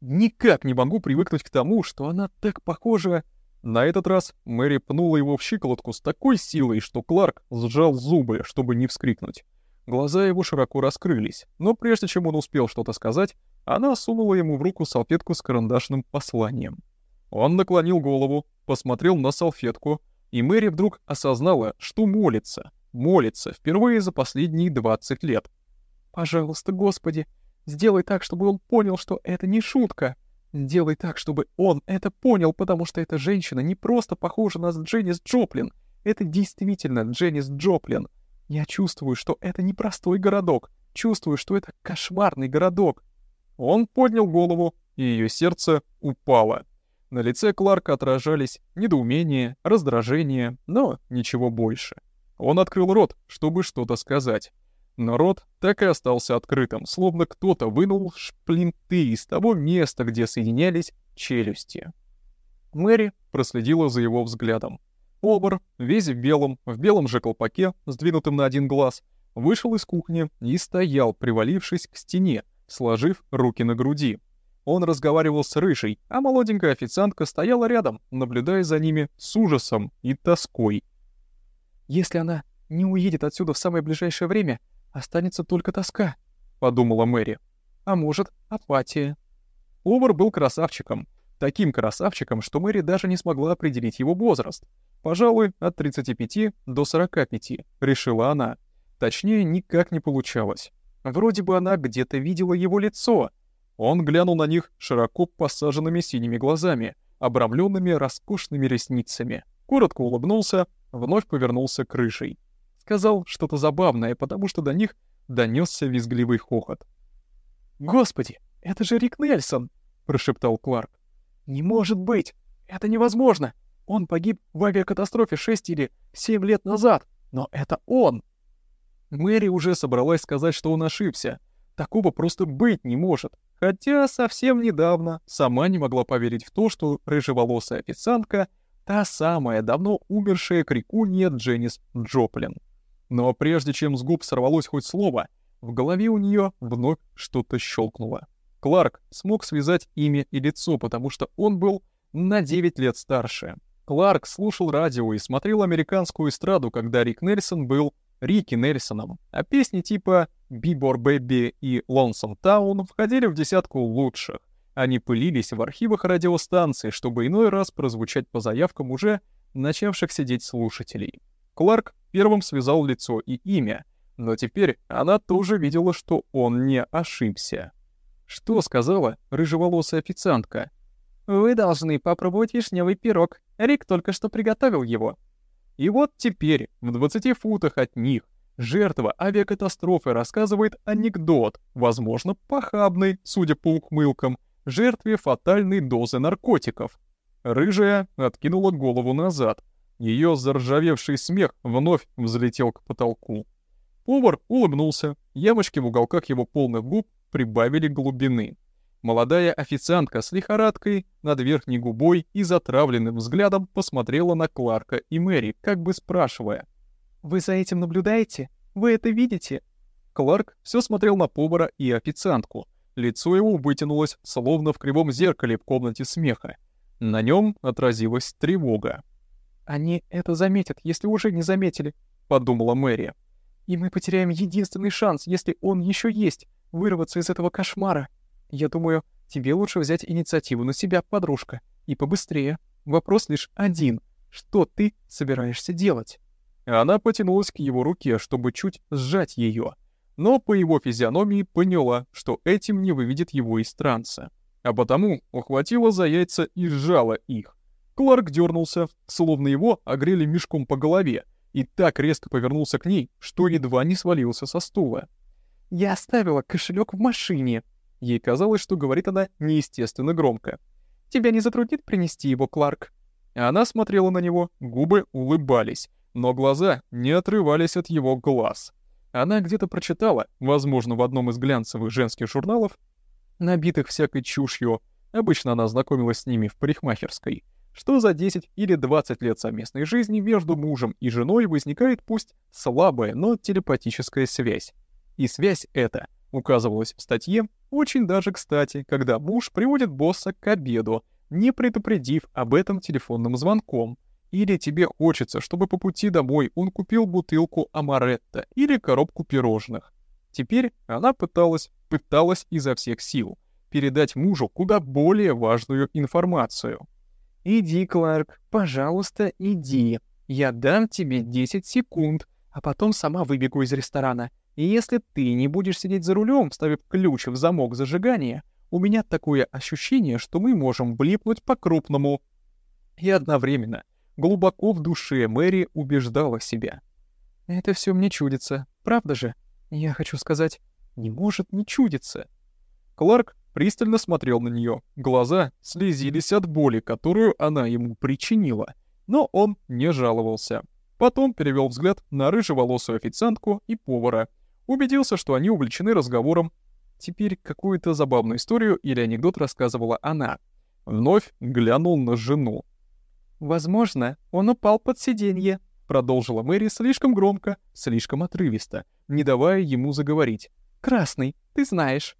B: Никак не могу привыкнуть к тому, что она так похожа... На этот раз Мэри пнула его в щиколотку с такой силой, что Кларк сжал зубы, чтобы не вскрикнуть. Глаза его широко раскрылись, но прежде чем он успел что-то сказать, она сунула ему в руку салфетку с карандашным посланием. Он наклонил голову, посмотрел на салфетку, и Мэри вдруг осознала, что молится, молится впервые за последние 20 лет. «Пожалуйста, Господи, сделай так, чтобы он понял, что это не шутка. Сделай так, чтобы он это понял, потому что эта женщина не просто похожа на Дженнис Джоплин. Это действительно Дженнис Джоплин. Я чувствую, что это не простой городок. Чувствую, что это кошмарный городок. Он поднял голову, и ее сердце упало. На лице Кларка отражались недоумение, раздражение, но ничего больше. Он открыл рот, чтобы что-то сказать. Но рот так и остался открытым, словно кто-то вынул шплинты из того места, где соединялись челюсти. Мэри проследила за его взглядом. Обор, весь в белом, в белом же колпаке, сдвинутым на один глаз, вышел из кухни и стоял, привалившись к стене, сложив руки на груди. Он разговаривал с Рыжей, а молоденькая официантка стояла рядом, наблюдая за ними с ужасом и тоской. «Если она не уедет отсюда в самое ближайшее время, останется только тоска», — подумала Мэри. «А может, апатия». Обор был красавчиком, таким красавчиком, что Мэри даже не смогла определить его возраст — Пожалуй, от 35 до 45, решила она. Точнее, никак не получалось. Вроде бы она где-то видела его лицо. Он глянул на них широко посаженными синими глазами, обрамленными роскошными ресницами. Коротко улыбнулся, вновь повернулся крышей. Сказал что-то забавное, потому что до них донесся визгливый хохот. «Господи, это же Рик Нельсон!» — прошептал Кларк. «Не может быть! Это невозможно! Он погиб в авиакатастрофе 6 или 7 лет назад, но это он. Мэри уже собралась сказать, что он ошибся. Такого просто быть не может. Хотя совсем недавно сама не могла поверить в то, что рыжеволосая официантка — та самая давно умершая крикунья Дженнис Джоплин. Но прежде чем с губ сорвалось хоть слово, в голове у нее вновь что-то щелкнуло. Кларк смог связать имя и лицо, потому что он был на 9 лет старше. Кларк слушал радио и смотрел американскую эстраду, когда Рик Нельсон был Рики Нельсоном, а песни типа «Бибор Бэби» и «Лонсом Таун» входили в десятку лучших. Они пылились в архивах радиостанций, чтобы иной раз прозвучать по заявкам уже начавших сидеть слушателей. Кларк первым связал лицо и имя, но теперь она тоже видела, что он не ошибся. Что сказала рыжеволосая официантка? «Вы должны попробовать вишневый пирог. Рик только что приготовил его». И вот теперь, в 20 футах от них, жертва авиакатастрофы рассказывает анекдот, возможно, похабный, судя по ухмылкам, жертве фатальной дозы наркотиков. Рыжая откинула голову назад. Ее заржавевший смех вновь взлетел к потолку. Повар улыбнулся, ямочки в уголках его полных губ прибавили глубины. Молодая официантка с лихорадкой над верхней губой и затравленным взглядом посмотрела на Кларка и Мэри, как бы спрашивая. «Вы за этим наблюдаете? Вы это видите?» Кларк все смотрел на повара и официантку. Лицо его вытянулось, словно в кривом зеркале в комнате смеха. На нем отразилась тревога. «Они это заметят, если уже не заметили», — подумала Мэри. «И мы потеряем единственный шанс, если он еще есть, вырваться из этого кошмара». Я думаю, тебе лучше взять инициативу на себя, подружка, и побыстрее. Вопрос лишь один. Что ты собираешься делать?» Она потянулась к его руке, чтобы чуть сжать ее, но по его физиономии поняла, что этим не выведет его из транса. А потому ухватила за яйца и сжала их. Кларк дернулся, словно его огрели мешком по голове, и так резко повернулся к ней, что едва не свалился со стула. «Я оставила кошелек в машине», Ей казалось, что говорит она неестественно громко. «Тебя не затруднит принести его, Кларк?» Она смотрела на него, губы улыбались, но глаза не отрывались от его глаз. Она где-то прочитала, возможно, в одном из глянцевых женских журналов,
A: набитых всякой чушью, обычно она знакомилась с ними в парикмахерской, что за 10 или 20 лет совместной жизни между мужем и женой возникает пусть слабая, но телепатическая связь. И связь эта, указывалась в статье, очень даже кстати, когда муж приводит босса к обеду, не предупредив об этом телефонным звонком, или тебе хочется, чтобы по пути домой он купил бутылку амаретто или коробку пирожных. Теперь она пыталась, пыталась изо всех сил передать мужу куда более важную информацию. «Иди, Кларк, пожалуйста, иди. Я дам тебе 10 секунд, а потом сама выбегу из ресторана. И если ты не будешь сидеть за рулем, вставив ключ в замок зажигания, у меня такое ощущение, что мы можем влипнуть по-крупному». И одновременно, глубоко в душе Мэри убеждала себя. «Это все мне чудится, правда же? Я хочу сказать, не может не чудиться». Кларк пристально смотрел на нее. Глаза слезились от боли, которую она ему причинила. Но он не жаловался. Потом перевел взгляд на рыжеволосую официантку и повара. Убедился, что они увлечены разговором. Теперь какую-то забавную историю или анекдот рассказывала она. Вновь глянул на жену. «Возможно, он упал под сиденье», — продолжила Мэри слишком громко, слишком отрывисто, не давая ему заговорить. «Красный, ты знаешь».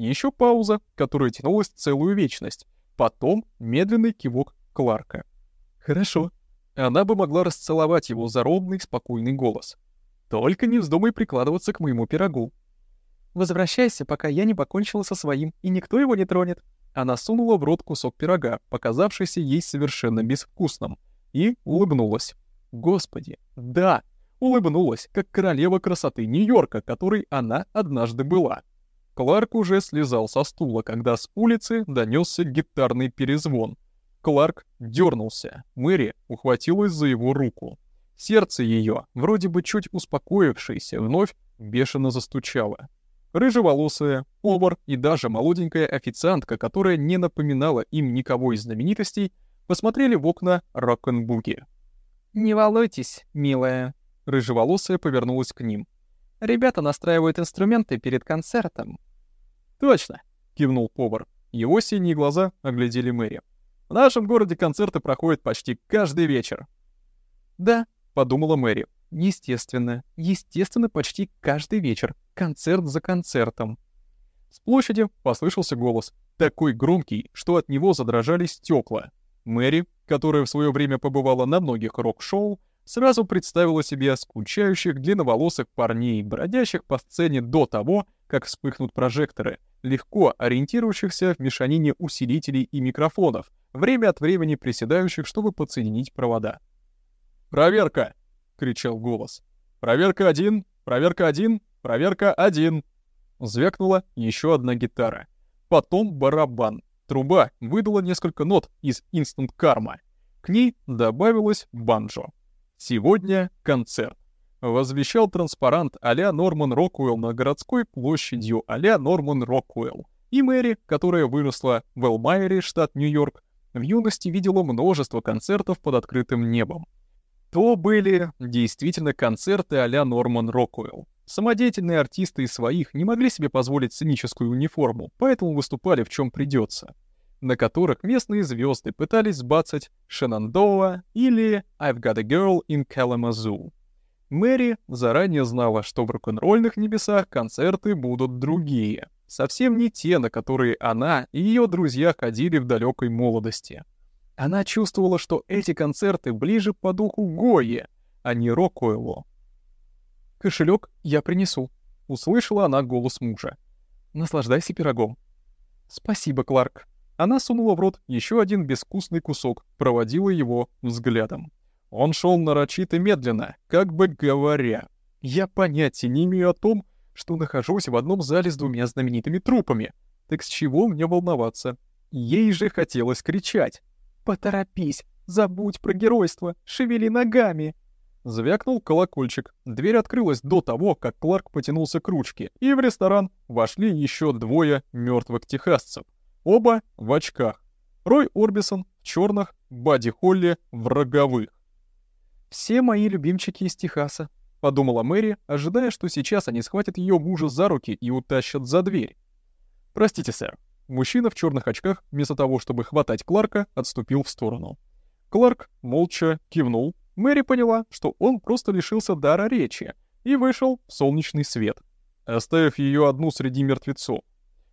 A: Еще пауза, которая тянулась целую вечность. Потом медленный кивок Кларка. «Хорошо». Она бы могла расцеловать его за ровный, спокойный голос. «Только не вздумай прикладываться к моему пирогу». «Возвращайся, пока я не покончила со своим, и никто его не тронет». Она сунула в рот кусок пирога, показавшийся ей совершенно безвкусным, и улыбнулась. Господи, да, улыбнулась, как королева красоты Нью-Йорка, которой она однажды была. Кларк уже слезал со стула, когда с улицы донесся гитарный перезвон. Кларк дернулся. Мэри ухватилась за его руку. Сердце ее, вроде бы чуть успокоившееся, вновь бешено застучало. Рыжеволосая, повар и даже молоденькая официантка, которая не напоминала им никого из знаменитостей, посмотрели в окна рок-н-буги. «Не волнуйтесь, милая», — рыжеволосая повернулась к ним. «Ребята настраивают инструменты перед концертом. «Точно!» — кивнул повар. Его синие глаза оглядели Мэри. «В нашем городе концерты проходят почти каждый вечер». «Да», — подумала Мэри. «Естественно, естественно, почти каждый вечер. Концерт за концертом». С площади послышался голос, такой громкий, что от него задрожали стекла. Мэри, которая в свое время побывала на многих рок-шоу, сразу представила себе скучающих длинноволосых парней, бродящих по сцене до того, как вспыхнут прожекторы — легко ориентирующихся в мешанине усилителей и микрофонов, время от времени приседающих, чтобы подсоединить провода. «Проверка!» — кричал голос. «Проверка один! Проверка один! Проверка один!» Звякнула еще одна гитара. Потом барабан. Труба выдала несколько нот из Instant Karma. К ней добавилось банджо. Сегодня концерт возвещал транспарант а-ля Норман Рокуэлл на городской площадью а-ля Норман Рокуэлл. И Мэри, которая выросла в Элмайере, штат Нью-Йорк, в юности видела множество концертов под открытым небом. То были действительно концерты а-ля Норман Рокуэлл. Самодеятельные артисты из своих не могли себе позволить сценическую униформу, поэтому выступали в чем придется, на которых местные звезды пытались сбацать Шенандоа или I've Got a Girl in Kalamazoo. Мэри заранее знала, что в рок-н-ролльных небесах концерты будут другие, совсем не те, на которые она и ее друзья ходили в далекой молодости. Она чувствовала, что эти концерты ближе по духу Гои, а не Рокуэллу. «Кошелек я принесу», — услышала она голос мужа. «Наслаждайся пирогом». «Спасибо, Кларк». Она сунула в рот еще один безвкусный кусок, проводила его взглядом. Он шел нарочито медленно, как бы говоря, «Я понятия не имею о том, что нахожусь в одном зале с двумя знаменитыми трупами. Так с чего мне волноваться?» Ей же хотелось кричать. «Поторопись! Забудь про геройство! Шевели ногами!» Звякнул колокольчик. Дверь открылась до того, как Кларк потянулся к ручке, и в ресторан вошли еще двое мертвых техасцев. Оба в очках. Рой Орбисон в черных, Бадди Холли в роговых. «Все мои любимчики из Техаса», — подумала Мэри, ожидая, что сейчас они схватят ее мужа за руки и утащат за дверь. «Простите, сэр». Мужчина в черных очках, вместо того, чтобы хватать Кларка, отступил в сторону. Кларк молча кивнул. Мэри поняла, что он просто лишился дара речи и вышел в солнечный свет, оставив ее одну среди мертвецов.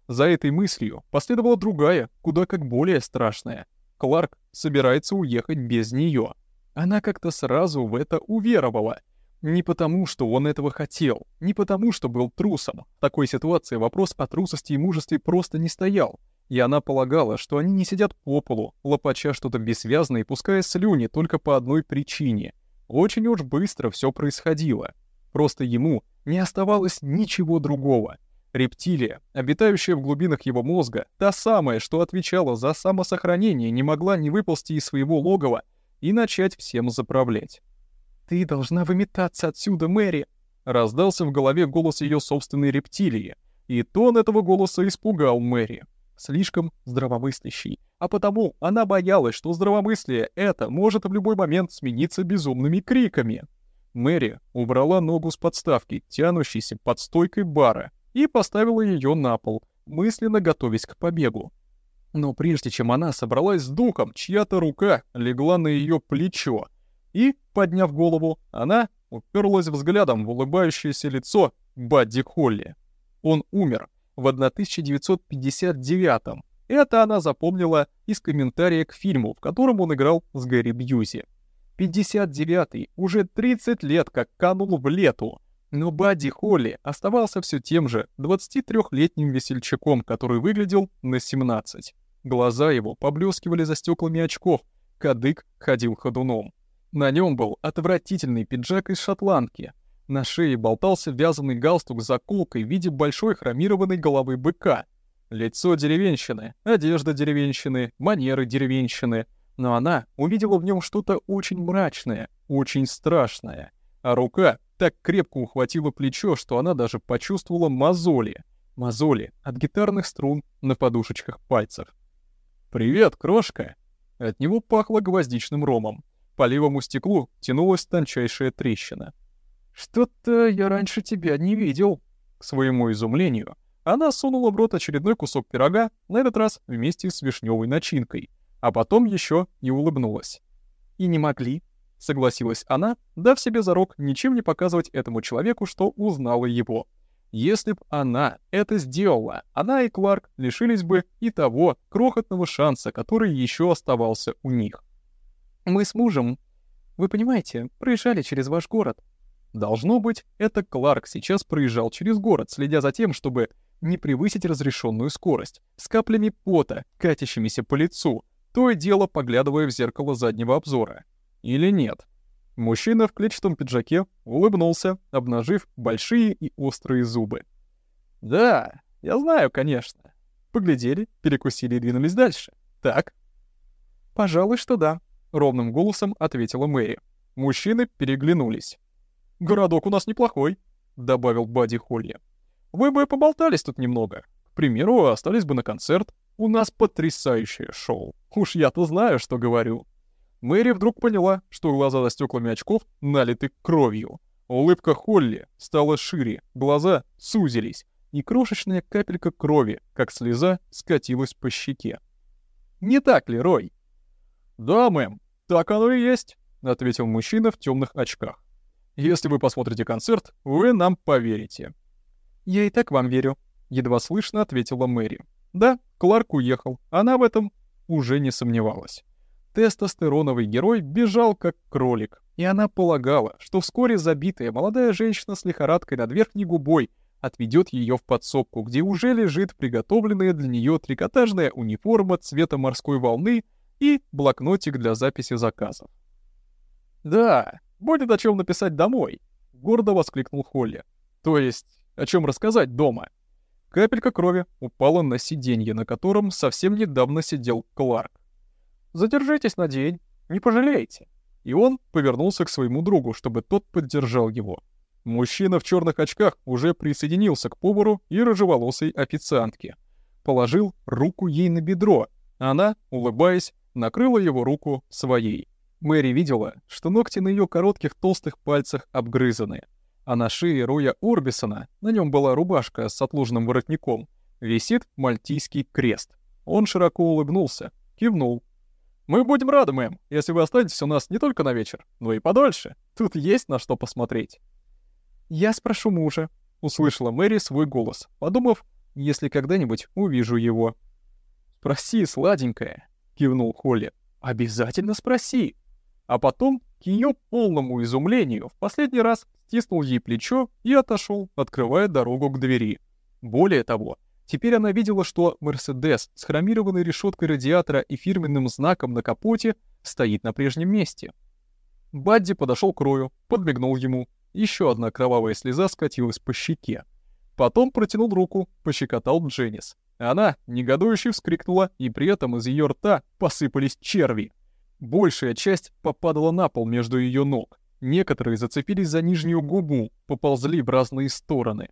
A: За этой мыслью последовала другая, куда как более страшная. Кларк собирается уехать без нее. Она как-то сразу в это уверовала. Не потому, что он этого хотел, не потому, что был трусом. В такой ситуации вопрос о трусости и мужестве просто не стоял. И она полагала, что они не сидят по полу, лопача что-то бессвязное и пуская слюни только по одной причине. Очень уж быстро все происходило. Просто ему не оставалось ничего другого. Рептилия, обитающая в глубинах его мозга, та самая, что отвечала за самосохранение, не могла не выползти из своего логова и начать всем заправлять.
B: «Ты должна выметаться отсюда, Мэри!»
A: Раздался в голове голос ее собственной рептилии, и тон этого голоса испугал Мэри. Слишком здравомыслящий. А потому она боялась, что здравомыслие это может в любой момент смениться безумными криками. Мэри убрала ногу с подставки, тянущейся под стойкой бара, и поставила ее на пол, мысленно готовясь к побегу. Но прежде чем она собралась с духом, чья-то рука легла на ее плечо, и, подняв голову, она уперлась взглядом в улыбающееся лицо Бадди Холли. Он умер в 1959-м. Это она запомнила из комментария к фильму, в котором он играл с Гэри Бьюзи. 59-й, уже 30 лет как канул в лету. Но Бадди Холли оставался все тем же 23-летним весельчаком, который выглядел на 17. Глаза его поблескивали за стеклами очков, кадык ходил ходуном. На нем был отвратительный пиджак из шотландки. На шее болтался вязаный галстук с заколкой в виде большой хромированной головы быка. Лицо деревенщины, одежда деревенщины, манеры деревенщины. Но она увидела в нем что-то очень мрачное, очень страшное. А рука так крепко ухватила плечо, что она даже почувствовала мозоли. Мозоли от гитарных струн на подушечках пальцев. «Привет, крошка!» От него пахло гвоздичным ромом. По левому стеклу тянулась тончайшая трещина. «Что-то я раньше тебя не видел». К своему изумлению, она сунула в рот очередной кусок пирога, на этот раз вместе с вишневой начинкой, а потом еще и улыбнулась. «И не могли», — согласилась она, дав себе зарок ничем не показывать этому человеку, что узнала его. Если б она это сделала, она и Кларк лишились бы и того крохотного шанса, который еще оставался у них. Мы с мужем, вы понимаете, проезжали через ваш город. Должно быть, это Кларк сейчас проезжал через город, следя за тем, чтобы не превысить разрешенную скорость, с каплями пота, катящимися по лицу, то и дело поглядывая в зеркало заднего обзора. Или нет? Мужчина в клетчатом пиджаке улыбнулся, обнажив большие и острые зубы. «Да, я знаю, конечно». Поглядели, перекусили и двинулись дальше. Так? «Пожалуй, что да», — ровным голосом ответила Мэри. Мужчины переглянулись. «Городок у нас неплохой», — добавил Бадди Холли. «Вы бы поболтались тут немного. К примеру, остались бы на концерт. У нас потрясающее шоу. Уж я-то знаю, что говорю». Мэри вдруг поняла, что глаза за стеклами очков налиты кровью. Улыбка Холли стала шире, глаза сузились, и крошечная капелька крови, как слеза, скатилась по щеке. «Не так ли, Рой?» «Да, мэм, так оно и есть», — ответил мужчина в темных очках. «Если вы посмотрите концерт, вы нам поверите». «Я и так вам верю», — едва слышно ответила Мэри. Да, Кларк уехал, она в этом уже не сомневалась. Тестостероновый герой бежал как кролик, и она полагала, что вскоре забитая молодая женщина с лихорадкой над верхней губой отведет ее в подсобку, где уже лежит приготовленная для нее трикотажная униформа цвета морской волны — и блокнотик для записи заказов. «Да, будет о чем написать домой», — гордо воскликнул Холли. «То есть, о чем рассказать дома?» Капелька крови упала на сиденье, на котором совсем недавно сидел Кларк. «Задержитесь на день, не пожалеете». И он повернулся к своему другу, чтобы тот поддержал его. Мужчина в черных очках уже присоединился к повару и рыжеволосой официантке. Положил руку ей на бедро. Она, улыбаясь, накрыла его руку своей. Мэри видела, что ногти на ее коротких толстых пальцах обгрызаны, а на шее Роя Орбисона, на нем была рубашка с отложенным воротником, висит мальтийский крест. Он широко улыбнулся, кивнул. «Мы будем рады, мэм, если вы останетесь у нас не только на вечер, но и подольше. Тут есть на что посмотреть».
B: «Я спрошу мужа», — услышала Мэри свой голос, подумав, если когда-нибудь увижу его.
A: «Спроси, сладенькая», — кивнул Холли. «Обязательно спроси». А потом, к ее полному изумлению, в последний раз стиснул ей плечо и отошел, открывая дорогу к двери. Более того, теперь она видела, что «Мерседес» с хромированной решеткой радиатора и фирменным знаком на капоте стоит на прежнем месте. Бадди подошел к Рою, подмигнул ему. Еще одна кровавая слеза скатилась по щеке. Потом протянул руку, пощекотал Дженнис. Она негодующе вскрикнула, и при этом из ее рта посыпались черви. Большая часть попадала на пол между ее ног. Некоторые зацепились за нижнюю губу, поползли в разные стороны.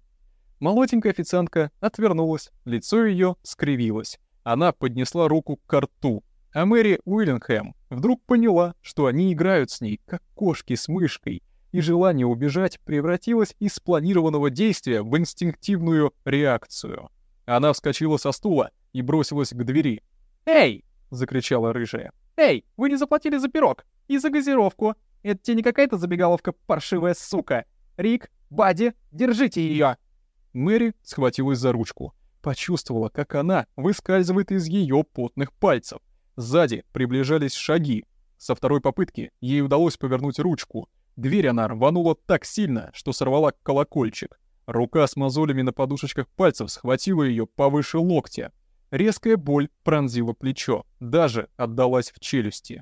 A: Молоденькая официантка отвернулась, лицо ее скривилось. Она поднесла руку к рту, а Мэри Уиллингхэм вдруг поняла, что они играют с ней, как кошки с мышкой, и желание убежать превратилось из спланированного действия в инстинктивную реакцию. Она вскочила со стула и бросилась к двери.
C: «Эй!»
A: — закричала рыжая.
C: «Эй, вы не заплатили за пирог и за газировку. Это тебе не какая-то забегаловка, паршивая сука. Рик, Бади, держите ее!»
A: Мэри схватилась за ручку. Почувствовала, как она выскальзывает из ее потных пальцев. Сзади приближались шаги. Со второй попытки ей удалось повернуть ручку. Дверь она рванула так сильно, что сорвала колокольчик. Рука с мозолями на подушечках пальцев схватила ее повыше локтя. Резкая боль пронзила плечо, даже отдалась в челюсти.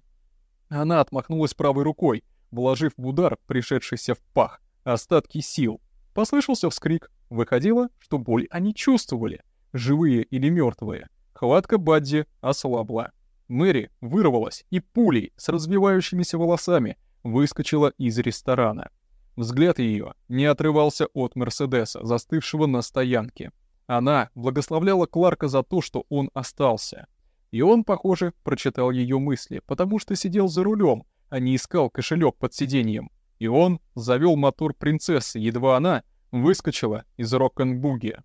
A: Она отмахнулась правой рукой, вложив в удар, пришедшийся в пах, остатки сил. Послышался вскрик. Выходило, что боль они чувствовали, живые или мертвые. Хватка Бадди ослабла. Мэри вырвалась и пулей с развивающимися волосами выскочила из ресторана. Взгляд ее не отрывался от Мерседеса, застывшего на стоянке. Она благословляла Кларка за то, что он остался. И он, похоже, прочитал ее мысли, потому что сидел за рулем, а не искал кошелек под сиденьем. И он завел мотор принцессы, едва она выскочила из рок-н-буги.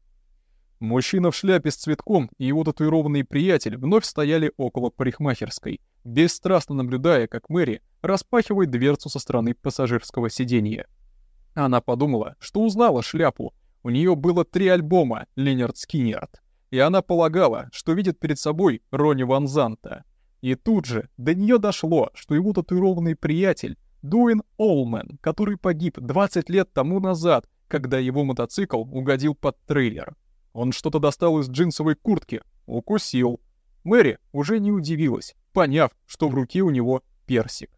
A: Мужчина в шляпе с цветком и его татуированный приятель вновь стояли около парикмахерской, бесстрастно наблюдая, как Мэри распахивает дверцу со стороны пассажирского сиденья. Она подумала, что узнала шляпу. У нее было три альбома Ленард Скиннерд, и она полагала, что видит перед собой Ронни Ван Занта. И тут же до нее дошло, что его татуированный приятель Дуин Олмен, который погиб 20 лет тому назад, когда его мотоцикл угодил под трейлер. Он что-то достал из джинсовой куртки, укусил. Мэри уже не удивилась, поняв, что в руке у него персик.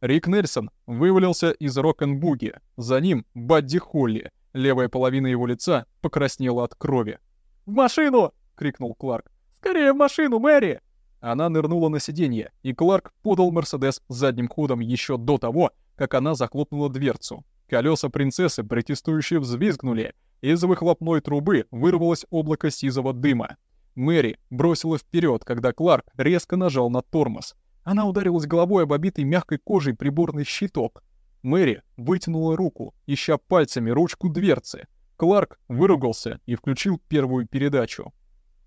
A: Рик Нельсон вывалился из рок-н-буги. За ним Бадди Холли. Левая половина его лица покраснела от крови.
C: «В машину!» — крикнул Кларк. «Скорее в машину, Мэри!»
A: Она нырнула на сиденье, и Кларк подал Мерседес задним ходом еще до того, как она захлопнула дверцу. Колеса принцессы протестующие взвизгнули. Из выхлопной трубы вырвалось облако сизого дыма. Мэри бросила вперед, когда Кларк резко нажал на тормоз. Она ударилась головой об обитый мягкой кожей приборный щиток. Мэри вытянула руку, ища пальцами ручку дверцы. Кларк выругался и включил первую передачу.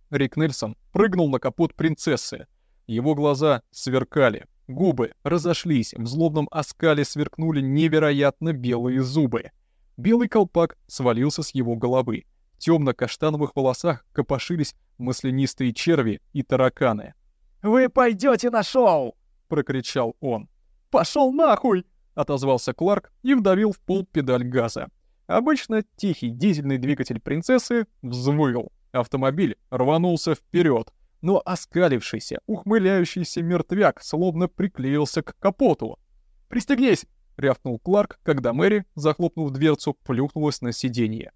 A: Рик Нельсон прыгнул на капот принцессы. Его глаза сверкали, губы разошлись, в злобном оскале сверкнули невероятно белые зубы. Белый колпак свалился с его головы. В темно-каштановых волосах копошились маслянистые черви и тараканы.
C: «Вы пойдете на шоу!» — прокричал он.
A: «Пошел нахуй!» — отозвался Кларк и вдавил в пол педаль газа. Обычно тихий дизельный двигатель принцессы взвыл. Автомобиль рванулся вперед, но оскалившийся, ухмыляющийся мертвяк словно приклеился к капоту. «Пристегнись!» — рявкнул Кларк, когда Мэри, захлопнув дверцу, плюхнулась на сиденье.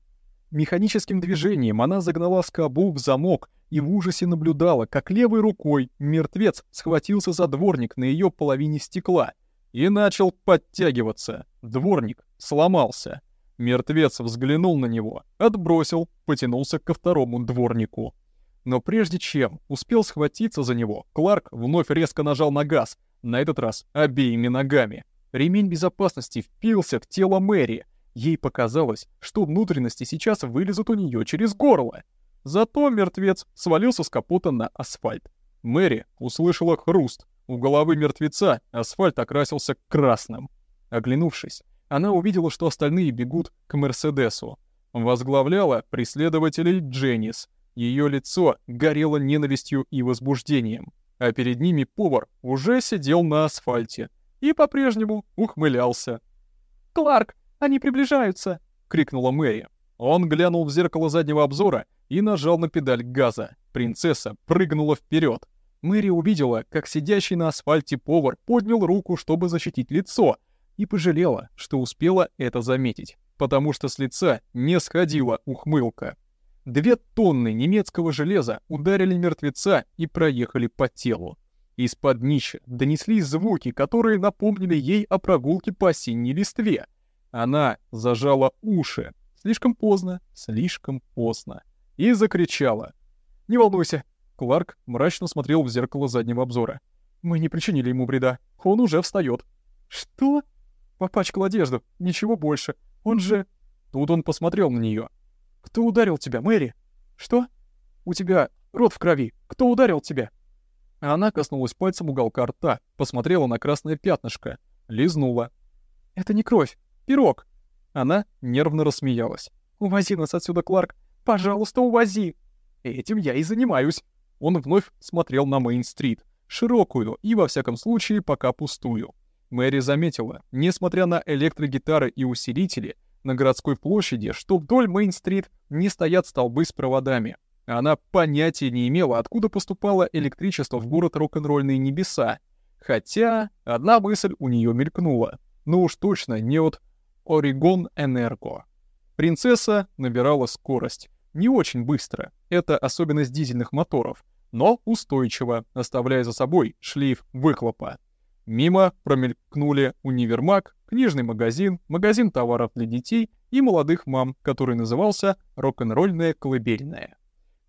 A: Механическим движением она загнала скобу в замок и в ужасе наблюдала, как левой рукой мертвец схватился за дворник на ее половине стекла и начал подтягиваться. Дворник сломался. Мертвец взглянул на него, отбросил, потянулся ко второму дворнику. Но прежде чем успел схватиться за него, Кларк вновь резко нажал на газ, на этот раз обеими ногами. Ремень безопасности впился в тело Мэри. Ей показалось, что внутренности сейчас вылезут у нее через горло. Зато мертвец свалился с капота на асфальт. Мэри услышала хруст. У головы мертвеца асфальт окрасился красным. Оглянувшись, она увидела, что остальные бегут к Мерседесу. Возглавляла преследователей Дженнис. Ее лицо горело ненавистью и возбуждением. А перед ними повар уже сидел на асфальте и по-прежнему ухмылялся.
C: «Кларк, они приближаются!»
A: — крикнула Мэри. Он глянул в зеркало заднего обзора и нажал на педаль газа. Принцесса прыгнула вперед. Мэри увидела, как сидящий на асфальте повар поднял руку, чтобы защитить лицо, и пожалела, что успела это заметить, потому что с лица не сходила ухмылка. Две тонны немецкого железа ударили мертвеца и проехали по телу. Из-под днища донеслись звуки, которые напомнили ей о прогулке по осенней листве. Она зажала уши. Слишком поздно, слишком поздно и закричала. «Не волнуйся!» Кларк мрачно смотрел в зеркало заднего обзора. «Мы не причинили ему вреда. Он уже встает. «Что?» «Попачкал одежду. Ничего больше. Он же...» Тут он посмотрел на нее. «Кто ударил тебя, Мэри?» «Что?» «У тебя рот в крови. Кто ударил тебя?» Она коснулась пальцем уголка рта, посмотрела на красное пятнышко, лизнула. «Это не кровь. Пирог!» Она нервно рассмеялась. «Увози нас отсюда, Кларк. Пожалуйста, увози!» «Этим я и занимаюсь!» Он вновь смотрел на Мейн-стрит, широкую и, во всяком случае, пока пустую. Мэри заметила, несмотря на электрогитары и усилители, на городской площади, что вдоль Мейн-стрит не стоят столбы с проводами. Она понятия не имела, откуда поступало электричество в город рок-н-ролльные небеса. Хотя одна мысль у нее мелькнула. Ну уж точно не от Орегон Энерго. Принцесса набирала скорость. Не очень быстро, это особенность дизельных моторов, но устойчиво, оставляя за собой шлейф выхлопа. Мимо промелькнули универмаг, книжный магазин, магазин товаров для детей и молодых мам, который назывался «Рок-н-ролльная колыбельная».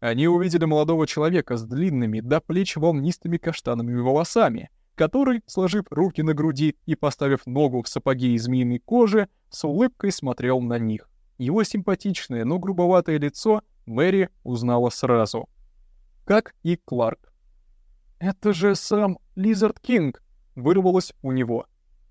A: Они увидели молодого человека с длинными до плеч волнистыми каштановыми волосами, который, сложив руки на груди и поставив ногу в сапоги из змеиной кожи, с улыбкой смотрел на них. Его симпатичное, но грубоватое лицо Мэри узнала сразу. Как и Кларк. «Это же сам Лизард Кинг!» — вырвалось у него.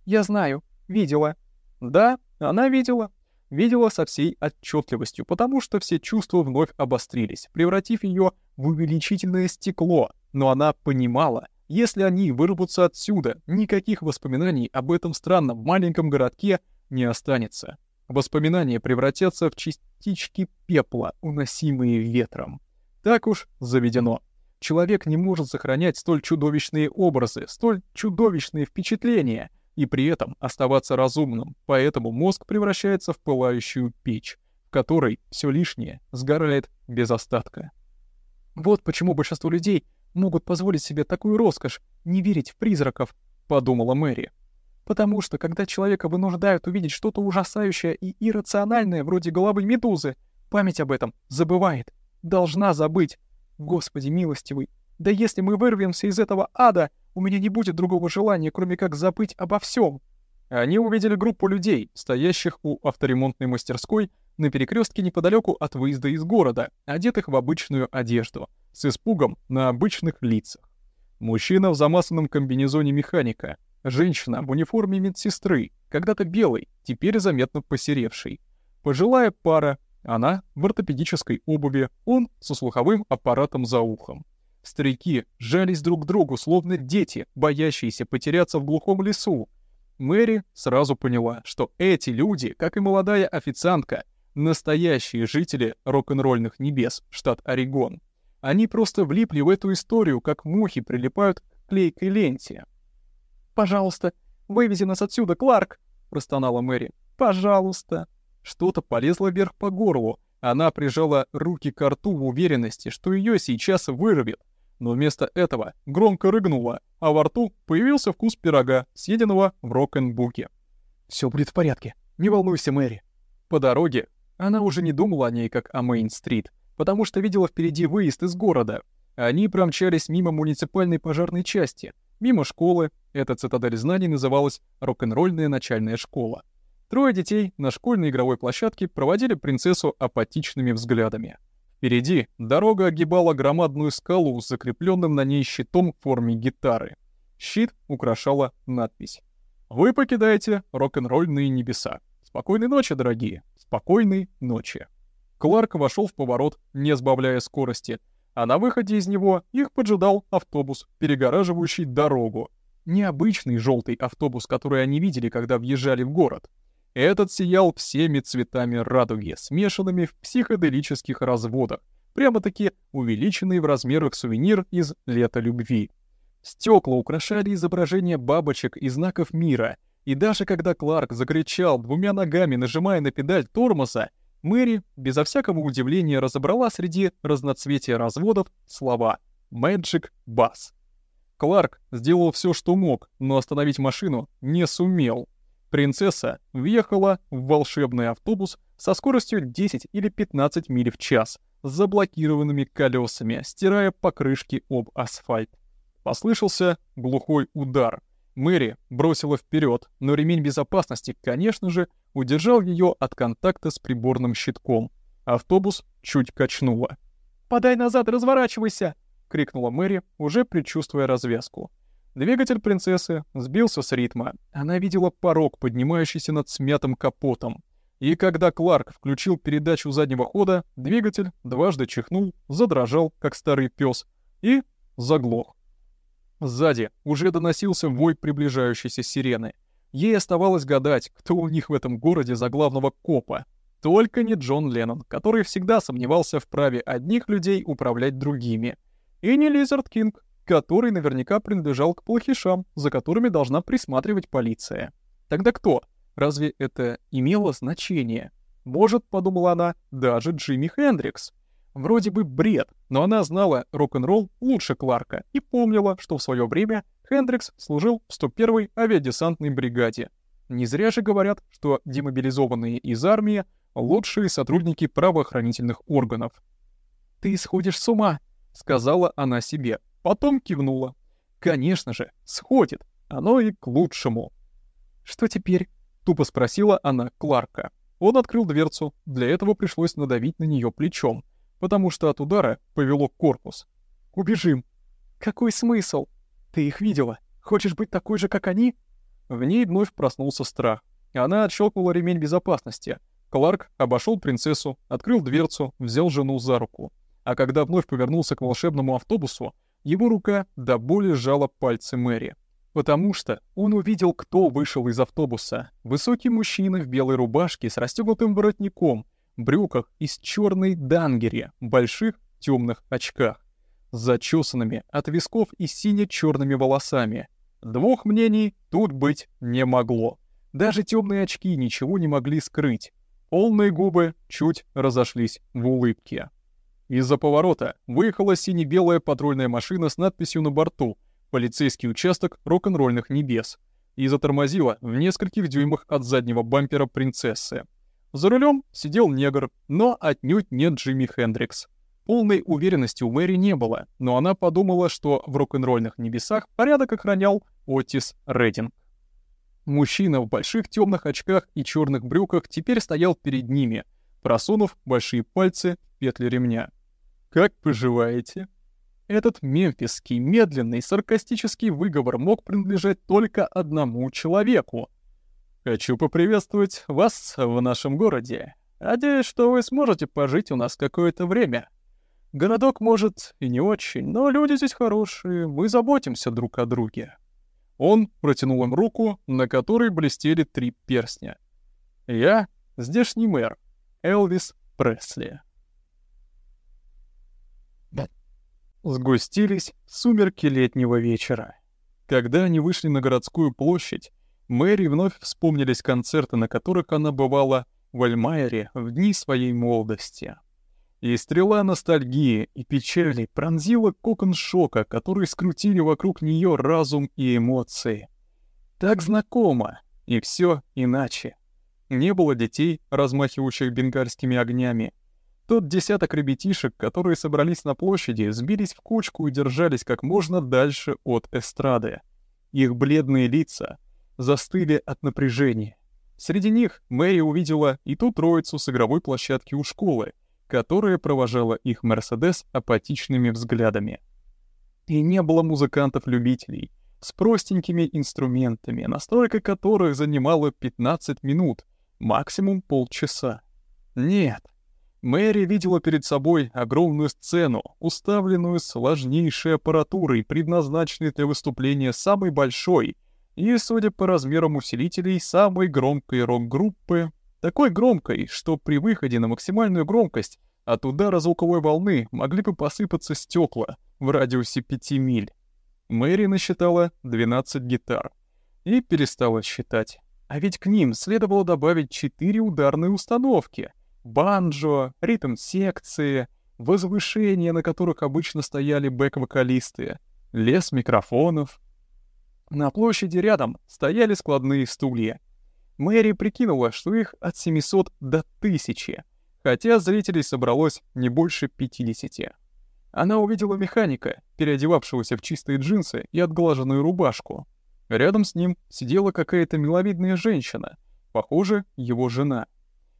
A: «Я знаю. Видела». «Да, она видела. Видела со всей отчетливостью, потому что все чувства вновь обострились, превратив ее в увеличительное стекло. Но она понимала, если они вырвутся отсюда, никаких воспоминаний об этом странном маленьком городке не останется. Воспоминания превратятся в частички пепла, уносимые ветром. Так уж заведено. Человек не может сохранять столь чудовищные образы, столь чудовищные впечатления и при этом оставаться разумным, поэтому мозг превращается в пылающую печь, в которой все лишнее сгорает без остатка. Вот почему большинство людей могут позволить себе такую роскошь не верить в призраков, подумала Мэри. Потому что, когда человека вынуждают увидеть что-то ужасающее и иррациональное, вроде головы медузы, память об этом забывает, должна забыть. Господи милостивый, да если мы вырвемся из этого ада, у меня не будет другого желания, кроме как забыть обо всем. Они увидели группу людей, стоящих у авторемонтной мастерской на перекрестке неподалеку от выезда из города, одетых в обычную одежду, с испугом на обычных лицах. Мужчина в замасанном комбинезоне механика — Женщина в униформе медсестры, когда-то белой, теперь заметно посеревшей. Пожилая пара, она в ортопедической обуви, он со слуховым аппаратом за ухом. Старики жались друг к другу, словно дети, боящиеся потеряться в глухом лесу. Мэри сразу поняла, что эти люди, как и молодая официантка, настоящие жители рок-н-ролльных небес, штат Орегон. Они просто влипли в эту историю, как мухи прилипают к клейкой ленте. «Пожалуйста, вывези нас отсюда, Кларк!» — простонала Мэри. «Пожалуйста!» Что-то полезло вверх по горлу. Она прижала руки к рту в уверенности, что ее сейчас вырвет. Но вместо этого громко рыгнула, а во рту появился вкус пирога, съеденного в Рок-н-Буке. «Всё будет в порядке. Не волнуйся, Мэри». По дороге она уже не думала о ней как о Мейн-стрит, потому что видела впереди выезд из города. Они промчались мимо муниципальной пожарной части — Мимо школы, эта цитадель знаний называлась «Рок-н-ролльная начальная школа». Трое детей на школьной игровой площадке проводили принцессу апатичными взглядами. Впереди дорога огибала громадную скалу с закрепленным на ней щитом в форме гитары. Щит украшала надпись «Вы покидаете рок-н-ролльные небеса. Спокойной ночи, дорогие, спокойной ночи». Кларк вошел в поворот, не сбавляя скорости, а на выходе из него их поджидал автобус, перегораживающий дорогу. Необычный желтый автобус, который они видели, когда въезжали в город. Этот сиял всеми цветами радуги, смешанными в психоделических разводах, прямо-таки увеличенный в размерах сувенир из «Лета любви». Стекла украшали изображения бабочек и знаков мира, и даже когда Кларк закричал, двумя ногами нажимая на педаль тормоза, Мэри безо всякого удивления разобрала среди разноцветия разводов слова «Magic Bus». Кларк сделал все, что мог, но остановить машину не сумел. Принцесса въехала в волшебный автобус со скоростью 10 или 15 миль в час с заблокированными колесами, стирая покрышки об асфальт. Послышался глухой удар. Мэри бросила вперед, но ремень безопасности, конечно же, удержал ее от контакта с приборным щитком. Автобус чуть качнуло.
C: «Подай назад, разворачивайся!»
A: — крикнула Мэри, уже предчувствуя развязку. Двигатель принцессы сбился с ритма. Она видела порог, поднимающийся над смятым капотом. И когда Кларк включил передачу заднего хода, двигатель дважды чихнул, задрожал, как старый пес, и заглох. Сзади уже доносился вой приближающейся сирены. Ей оставалось гадать, кто у них в этом городе за главного копа. Только не Джон Леннон, который всегда сомневался в праве одних людей управлять другими. И не Лизард Кинг, который наверняка принадлежал к плохишам, за которыми должна присматривать полиция. Тогда кто? Разве это имело значение? Может, подумала она, даже Джимми Хендрикс. Вроде бы бред, но она знала рок-н-ролл лучше Кларка и помнила, что в свое время Хендрикс служил в 101-й авиадесантной бригаде. Не зря же говорят, что демобилизованные из армии — лучшие сотрудники правоохранительных органов. «Ты сходишь с ума», — сказала она себе. Потом кивнула. Конечно же, сходит. Оно и к лучшему. «Что теперь?» — тупо спросила она Кларка. Он открыл дверцу, для этого пришлось надавить на нее плечом, потому что от удара повело корпус. «Убежим!» «Какой смысл? Ты их видела? Хочешь быть такой же, как они?» В ней вновь проснулся страх. Она отщелкнула ремень безопасности. Кларк обошел принцессу, открыл дверцу, взял жену за руку. А когда вновь повернулся к волшебному автобусу, его рука до боли сжала пальцы Мэри. Потому что он увидел, кто вышел из автобуса. Высокий мужчина в белой рубашке с расстегнутым воротником, брюках из черной дангере, больших темных очках, с зачесанными от висков и сине-черными волосами. Двух мнений тут быть не могло. Даже темные очки ничего не могли скрыть. Полные губы чуть разошлись в улыбке. Из-за поворота выехала сине-белая патрульная машина с надписью на борту «Полицейский участок рок-н-ролльных небес» и затормозила в нескольких дюймах от заднего бампера принцессы. За рулем сидел негр, но отнюдь не Джимми Хендрикс. Полной уверенности у Мэри не было, но она подумала, что в рок-н-ролльных небесах порядок охранял Отис Рединг. Мужчина в больших темных очках и черных брюках теперь стоял перед ними, просунув большие пальцы в петли ремня. Как поживаете? Этот мемфисский медленный саркастический выговор мог принадлежать только одному человеку. Хочу поприветствовать вас в нашем городе. Надеюсь, что вы сможете пожить у нас какое-то время. Городок, может, и не очень, но люди здесь хорошие, мы заботимся друг о друге. Он протянул им руку, на которой блестели три перстня. Я здешний мэр, Элвис Пресли. Сгустились сумерки летнего вечера. Когда они вышли на городскую площадь, Мэри вновь вспомнились концерты, на которых она бывала в Альмайере в дни своей молодости. И стрела ностальгии и печали пронзила кокон шока, который скрутили вокруг нее разум и эмоции. Так знакомо, и все иначе. Не было детей, размахивающих бенгальскими огнями, тот десяток ребятишек, которые собрались на площади, сбились в кучку и держались как можно дальше от эстрады. Их бледные лица застыли от напряжения. Среди них Мэри увидела и ту троицу с игровой площадки у школы, которая провожала их Мерседес апатичными взглядами. И не было музыкантов-любителей с простенькими инструментами, настройка которых занимала 15 минут, максимум полчаса. Нет, Мэри видела перед собой огромную сцену, уставленную сложнейшей аппаратурой, предназначенной для выступления самой большой и, судя по размерам усилителей, самой громкой рок-группы, такой громкой, что при выходе на максимальную громкость от удара звуковой волны могли бы посыпаться стекла в радиусе 5 миль. Мэри насчитала 12 гитар и перестала считать. А ведь к ним следовало добавить 4 ударные установки — банджо, ритм-секции, возвышения, на которых обычно стояли бэк-вокалисты, лес микрофонов. На площади рядом стояли складные стулья. Мэри прикинула, что их от 700 до 1000, хотя зрителей собралось не больше 50. Она увидела механика, переодевавшегося в чистые джинсы и отглаженную рубашку. Рядом с ним сидела какая-то миловидная женщина, похоже, его жена —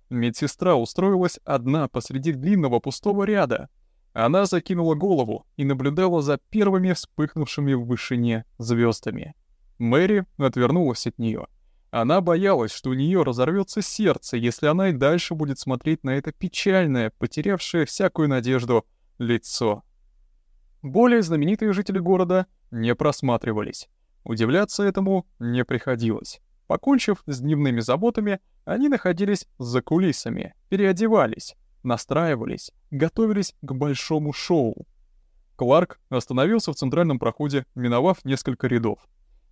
A: Медсестра устроилась одна посреди длинного пустого ряда. Она закинула голову и наблюдала за первыми вспыхнувшими в вышине звездами. Мэри отвернулась от нее. Она боялась, что у нее разорвется сердце, если она и дальше будет смотреть на это печальное, потерявшее всякую надежду, лицо. Более знаменитые жители города не просматривались. Удивляться этому не приходилось. Покончив с дневными заботами, они находились за кулисами, переодевались, настраивались, готовились к большому шоу. Кларк остановился в центральном проходе, миновав несколько рядов.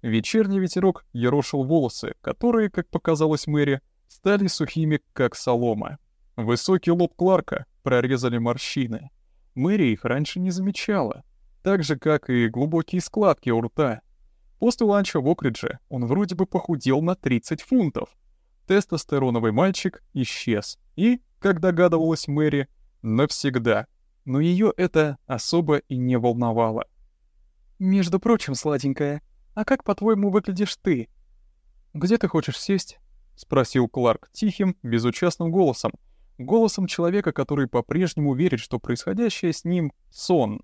A: Вечерний ветерок ерошил волосы, которые, как показалось Мэри, стали сухими, как солома. Высокий лоб Кларка прорезали морщины. Мэри их раньше не замечала, так же, как и глубокие складки у рта, После ланча в Окридже он вроде бы похудел на 30 фунтов. Тестостероновый мальчик исчез. И, как догадывалась Мэри, навсегда. Но ее это особо и не волновало.
B: «Между прочим, сладенькая, а как, по-твоему, выглядишь ты?»
A: «Где ты хочешь сесть?» — спросил Кларк тихим, безучастным голосом. Голосом человека, который по-прежнему верит, что происходящее с ним — сон.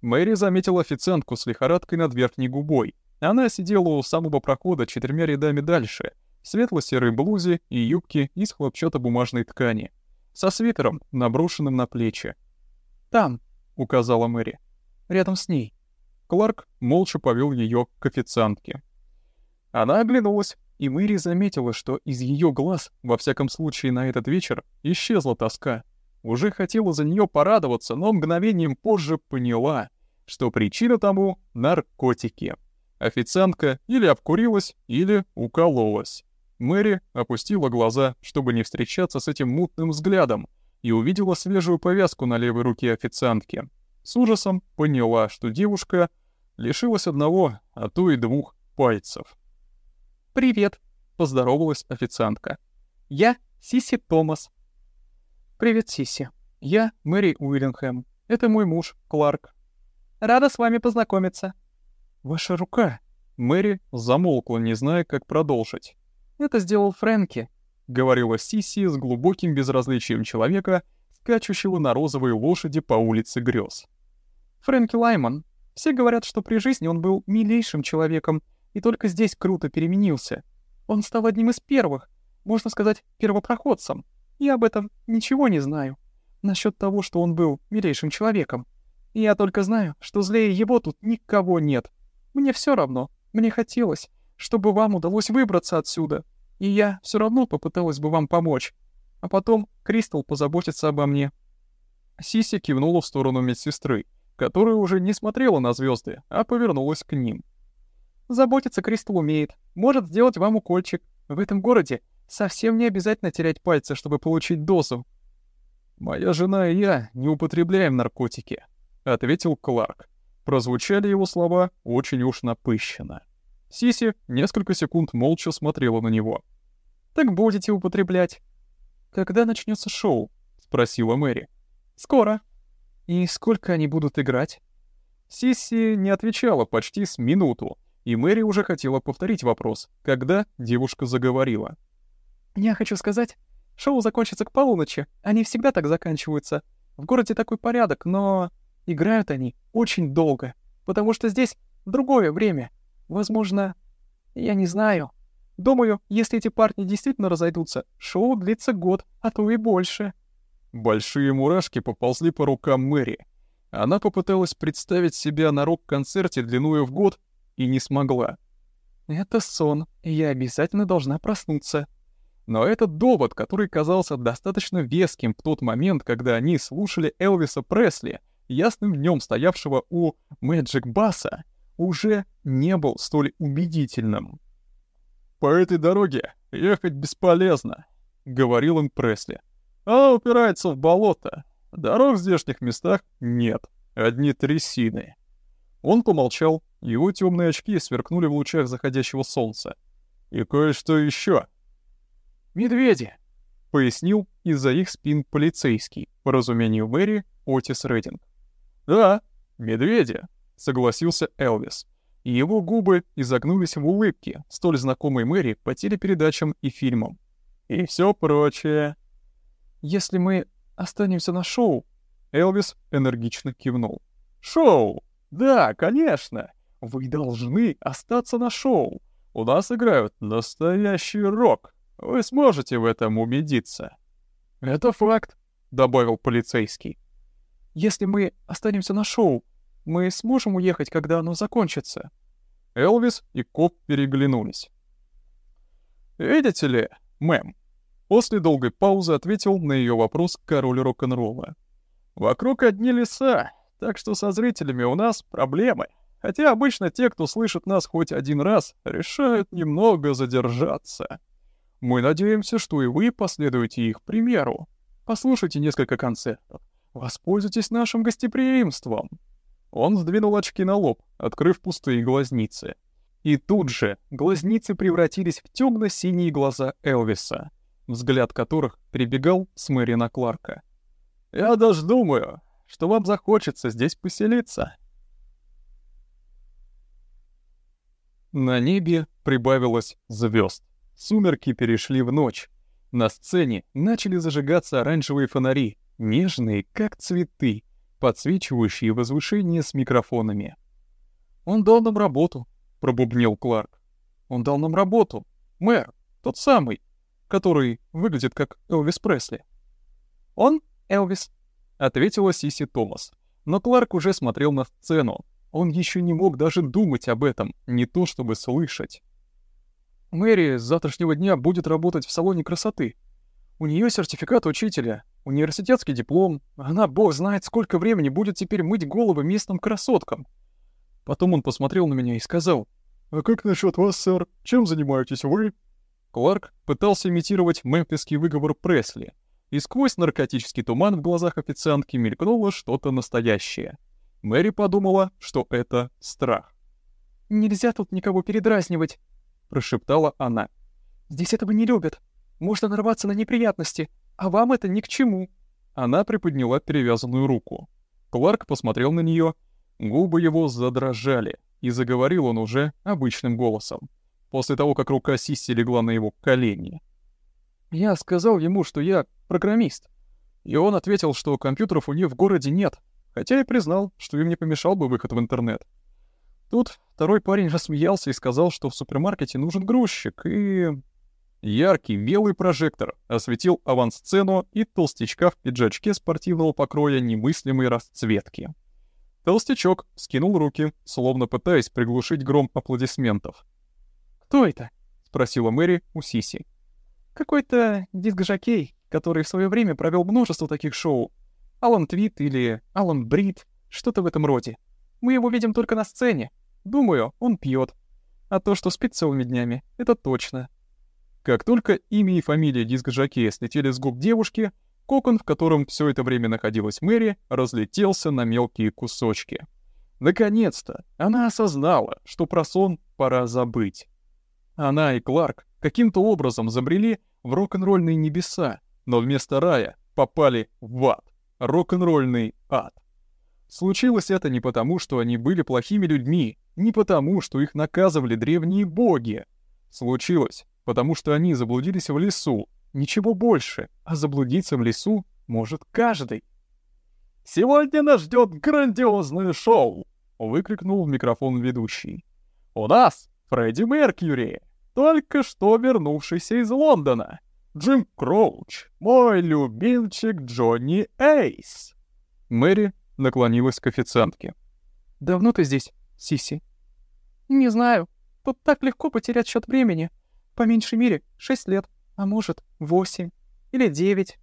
A: Мэри заметила официантку с лихорадкой над верхней губой. Она сидела у самого прохода четырьмя рядами дальше, в светло-серой блузе и юбке из хлопчатобумажной ткани, со свитером, наброшенным на плечи.
B: «Там», —
A: указала Мэри, —
B: «рядом с ней».
A: Кларк молча повел ее к официантке. Она оглянулась, и Мэри заметила, что из ее глаз, во всяком случае на этот вечер, исчезла тоска. Уже хотела за нее порадоваться, но мгновением позже поняла, что причина тому — наркотики. Официантка или обкурилась, или укололась. Мэри опустила глаза, чтобы не встречаться с этим мутным взглядом, и увидела свежую повязку на левой руке официантки. С ужасом поняла, что девушка лишилась одного, а то и двух пальцев.
B: «Привет», — поздоровалась официантка. «Я Сиси Томас».
C: «Привет, Сиси. Я Мэри Уиллингхэм. Это мой муж, Кларк».
B: «Рада с вами познакомиться»,
C: «Ваша рука!»
A: Мэри замолкла, не зная, как продолжить.
B: «Это сделал Фрэнки», —
A: говорила Сиси с глубоким безразличием человека, скачущего на розовой лошади по улице грез.
B: «Фрэнки Лайман. Все говорят, что при жизни он был милейшим человеком, и только здесь круто переменился. Он стал одним из первых, можно сказать, первопроходцем. Я об этом ничего не знаю. Насчет того, что он был милейшим человеком. Я только знаю, что злее его тут никого нет. Мне все равно. Мне хотелось, чтобы вам удалось выбраться отсюда. И я все равно попыталась бы вам помочь. А потом Кристал позаботится обо мне».
A: Сиси кивнула в сторону медсестры, которая уже не смотрела на звезды, а повернулась к ним.
B: «Заботиться Кристал умеет. Может сделать вам укольчик. В этом городе совсем не обязательно терять пальцы, чтобы получить дозу».
A: «Моя жена и я не употребляем наркотики», — ответил Кларк. Прозвучали его слова очень уж напыщенно. Сиси несколько секунд молча смотрела на него.
B: «Так будете употреблять».
A: «Когда начнется шоу?» — спросила Мэри.
B: «Скоро».
A: «И сколько они будут играть?» Сиси не отвечала почти с минуту, и Мэри уже хотела повторить вопрос, когда девушка заговорила.
B: «Я хочу сказать, Шоу закончится к полуночи. Они всегда так заканчиваются. В городе такой порядок, но играют они очень долго, потому что здесь другое время. Возможно, я не знаю. Думаю, если эти парни действительно разойдутся, шоу длится год, а то и больше.
A: Большие мурашки поползли по рукам Мэри. Она попыталась представить себя на рок-концерте длиною в год и не смогла.
B: Это сон, и я обязательно должна проснуться.
A: Но этот довод, который казался достаточно веским в тот момент, когда они слушали Элвиса Пресли, ясным днем стоявшего у Мэджик Басса, уже не был столь убедительным. «По этой дороге ехать бесполезно», — говорил им Пресли. «Она упирается в болото. Дорог в здешних местах нет, одни трясины». Он помолчал, его темные очки сверкнули в лучах заходящего солнца. «И кое-что еще.
B: «Медведи», —
A: пояснил из-за их спин полицейский, по разумению Мэри, Отис Рединг. «Да, медведи», — согласился Элвис. И его губы изогнулись в улыбке, столь знакомой Мэри по телепередачам и фильмам. И все прочее.
B: «Если мы останемся на шоу...»
A: Элвис энергично кивнул. «Шоу! Да, конечно! Вы должны остаться на шоу. У нас играют настоящий рок. Вы сможете в этом убедиться».
B: «Это факт», — добавил полицейский. «Если мы останемся на шоу, мы сможем уехать, когда оно закончится?»
A: Элвис и коп переглянулись. «Видите ли, мэм?» После долгой паузы ответил на ее вопрос король рок-н-ролла. «Вокруг одни леса, так что со зрителями у нас проблемы. Хотя обычно те, кто слышит нас хоть один раз, решают немного задержаться. Мы надеемся, что и вы последуете их примеру. Послушайте несколько концертов. Воспользуйтесь нашим гостеприимством». Он сдвинул очки на лоб, открыв пустые глазницы. И тут же глазницы превратились в темно-синие глаза Элвиса, взгляд которых прибегал с Мэрина Кларка. «Я даже думаю, что вам захочется здесь поселиться». На небе прибавилось звезд. Сумерки перешли в ночь. На сцене начали зажигаться оранжевые фонари, нежные, как цветы, подсвечивающие возвышение с микрофонами. «Он дал нам работу», — пробубнил Кларк. «Он дал нам работу. Мэр, тот самый, который выглядит как Элвис Пресли».
B: «Он Элвис», —
A: ответила Сиси Томас. Но Кларк уже смотрел на сцену. Он еще не мог даже думать об этом, не то чтобы слышать.
B: Мэри с завтрашнего дня будет работать в салоне красоты. У нее сертификат учителя, университетский диплом. Она, бог знает, сколько времени будет теперь мыть головы местным красоткам. Потом он посмотрел на меня и сказал, «А как насчет вас, сэр? Чем занимаетесь вы?»
A: Кларк пытался имитировать мемфисский выговор Пресли, и сквозь наркотический туман в глазах официантки мелькнуло что-то настоящее — Мэри подумала, что это страх.
B: «Нельзя тут никого передразнивать», — прошептала она. «Здесь этого не любят. Можно нарваться на неприятности, а вам это ни к чему».
A: Она приподняла перевязанную руку. Кларк посмотрел на нее, губы его задрожали, и заговорил он уже обычным голосом, после того, как рука Сисси легла на его колени. «Я сказал ему, что я программист, и он ответил, что компьютеров у них в городе нет, хотя и признал, что им не помешал бы выход в интернет. Тут второй парень рассмеялся и сказал, что в супермаркете нужен грузчик, и... Яркий белый прожектор осветил авансцену и толстячка в пиджачке спортивного покроя немыслимой расцветки. Толстячок скинул руки, словно пытаясь приглушить гром аплодисментов.
B: «Кто это?»
A: — спросила Мэри у Сиси.
B: «Какой-то диск-жокей, который в свое время провел множество таких шоу. Алан Твит или Алан Брит, что-то в этом роде. Мы его видим только на сцене. Думаю, он пьет. А то, что спит целыми днями, это точно.
A: Как только имя и фамилия диск-жокея слетели с губ девушки, кокон, в котором все это время находилась Мэри, разлетелся на мелкие кусочки. Наконец-то она осознала, что про сон пора забыть. Она и Кларк каким-то образом забрели в рок-н-ролльные небеса, но вместо рая попали в ад рок-н-ролльный ад. Случилось это не потому, что они были плохими людьми, не потому, что их наказывали древние боги. Случилось, потому что они заблудились в лесу,
B: Ничего больше, а заблудиться в лесу может каждый.
A: «Сегодня нас ждет грандиозное шоу!» — выкрикнул в микрофон ведущий. «У нас Фредди Меркьюри, только что вернувшийся из Лондона. Джим Кроуч, мой любимчик Джонни Эйс». Мэри наклонилась к официантке.
B: «Давно ты здесь, Сиси?»
C: «Не знаю. Тут так легко потерять счет времени. По меньшей мере, шесть лет, а может, восемь или девять».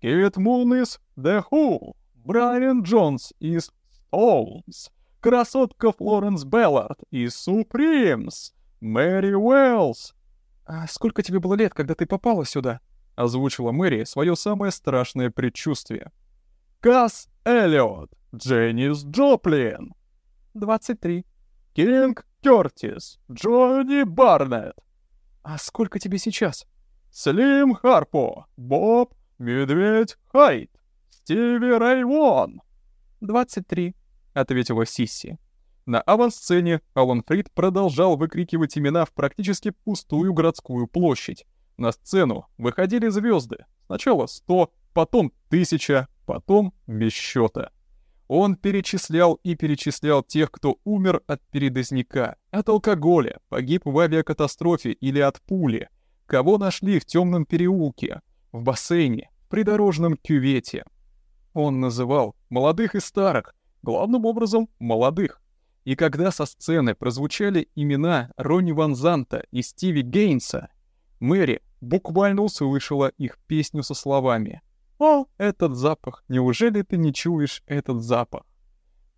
A: «Кит Мун из The Who, Брайан Джонс из Stones, красотка Флоренс Беллард из Supremes, Мэри Уэллс».
B: «А сколько тебе было лет, когда ты попала сюда?»
A: — озвучила Мэри свое самое страшное предчувствие. «Касс Эллиот, Дженнис Джоплин».
C: «Двадцать три».
A: «Кинг Кёртис, Джонни Барнетт».
B: «А сколько тебе сейчас?»
A: «Слим Харпо, Боб, Медведь Хайт, Стиви Райвон».
B: «Двадцать три», — ответила Сисси.
A: На авансцене Алан Фрид продолжал выкрикивать имена в практически пустую городскую площадь. На сцену выходили звезды. Сначала сто, потом тысяча, потом без счета. Он перечислял и перечислял тех, кто умер от передозняка, от алкоголя, погиб в авиакатастрофе или от пули, кого нашли в темном переулке, в бассейне, в придорожном кювете. Он называл молодых и старых, главным образом молодых. И когда со сцены прозвучали имена Ронни Ван Занта и Стиви Гейнса, Мэри буквально услышала их песню со словами «О, этот запах! Неужели ты не чуешь этот запах?»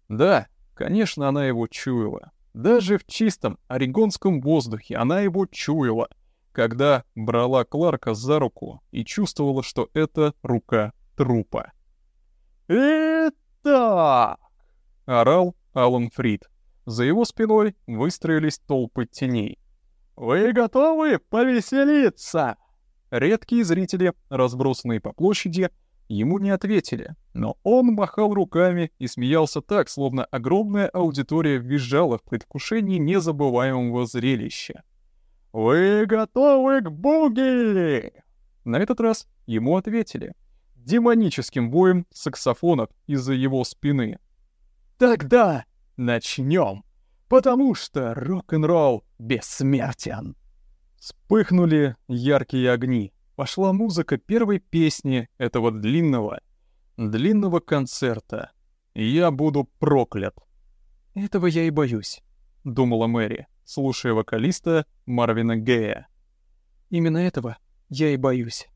A: Да, конечно, она его чуяла. Даже в чистом орегонском воздухе она его чуяла, когда брала Кларка за руку и чувствовала, что это рука трупа. «Итак!» — орал Алан Фрид. За его спиной выстроились толпы теней. «Вы готовы повеселиться?» Редкие зрители, разбросанные по площади, ему не ответили, но он махал руками и смеялся так, словно огромная аудитория визжала в предвкушении незабываемого зрелища. «Вы готовы к буги?» На этот раз ему ответили демоническим воем саксофонов из-за его спины. «Тогда начнем, потому что рок-н-ролл бессмертен!» Вспыхнули яркие огни. Пошла музыка первой песни этого длинного, длинного концерта. «Я буду проклят».
B: «Этого я и боюсь», — думала Мэри, слушая вокалиста Марвина Гея. «Именно этого я и боюсь».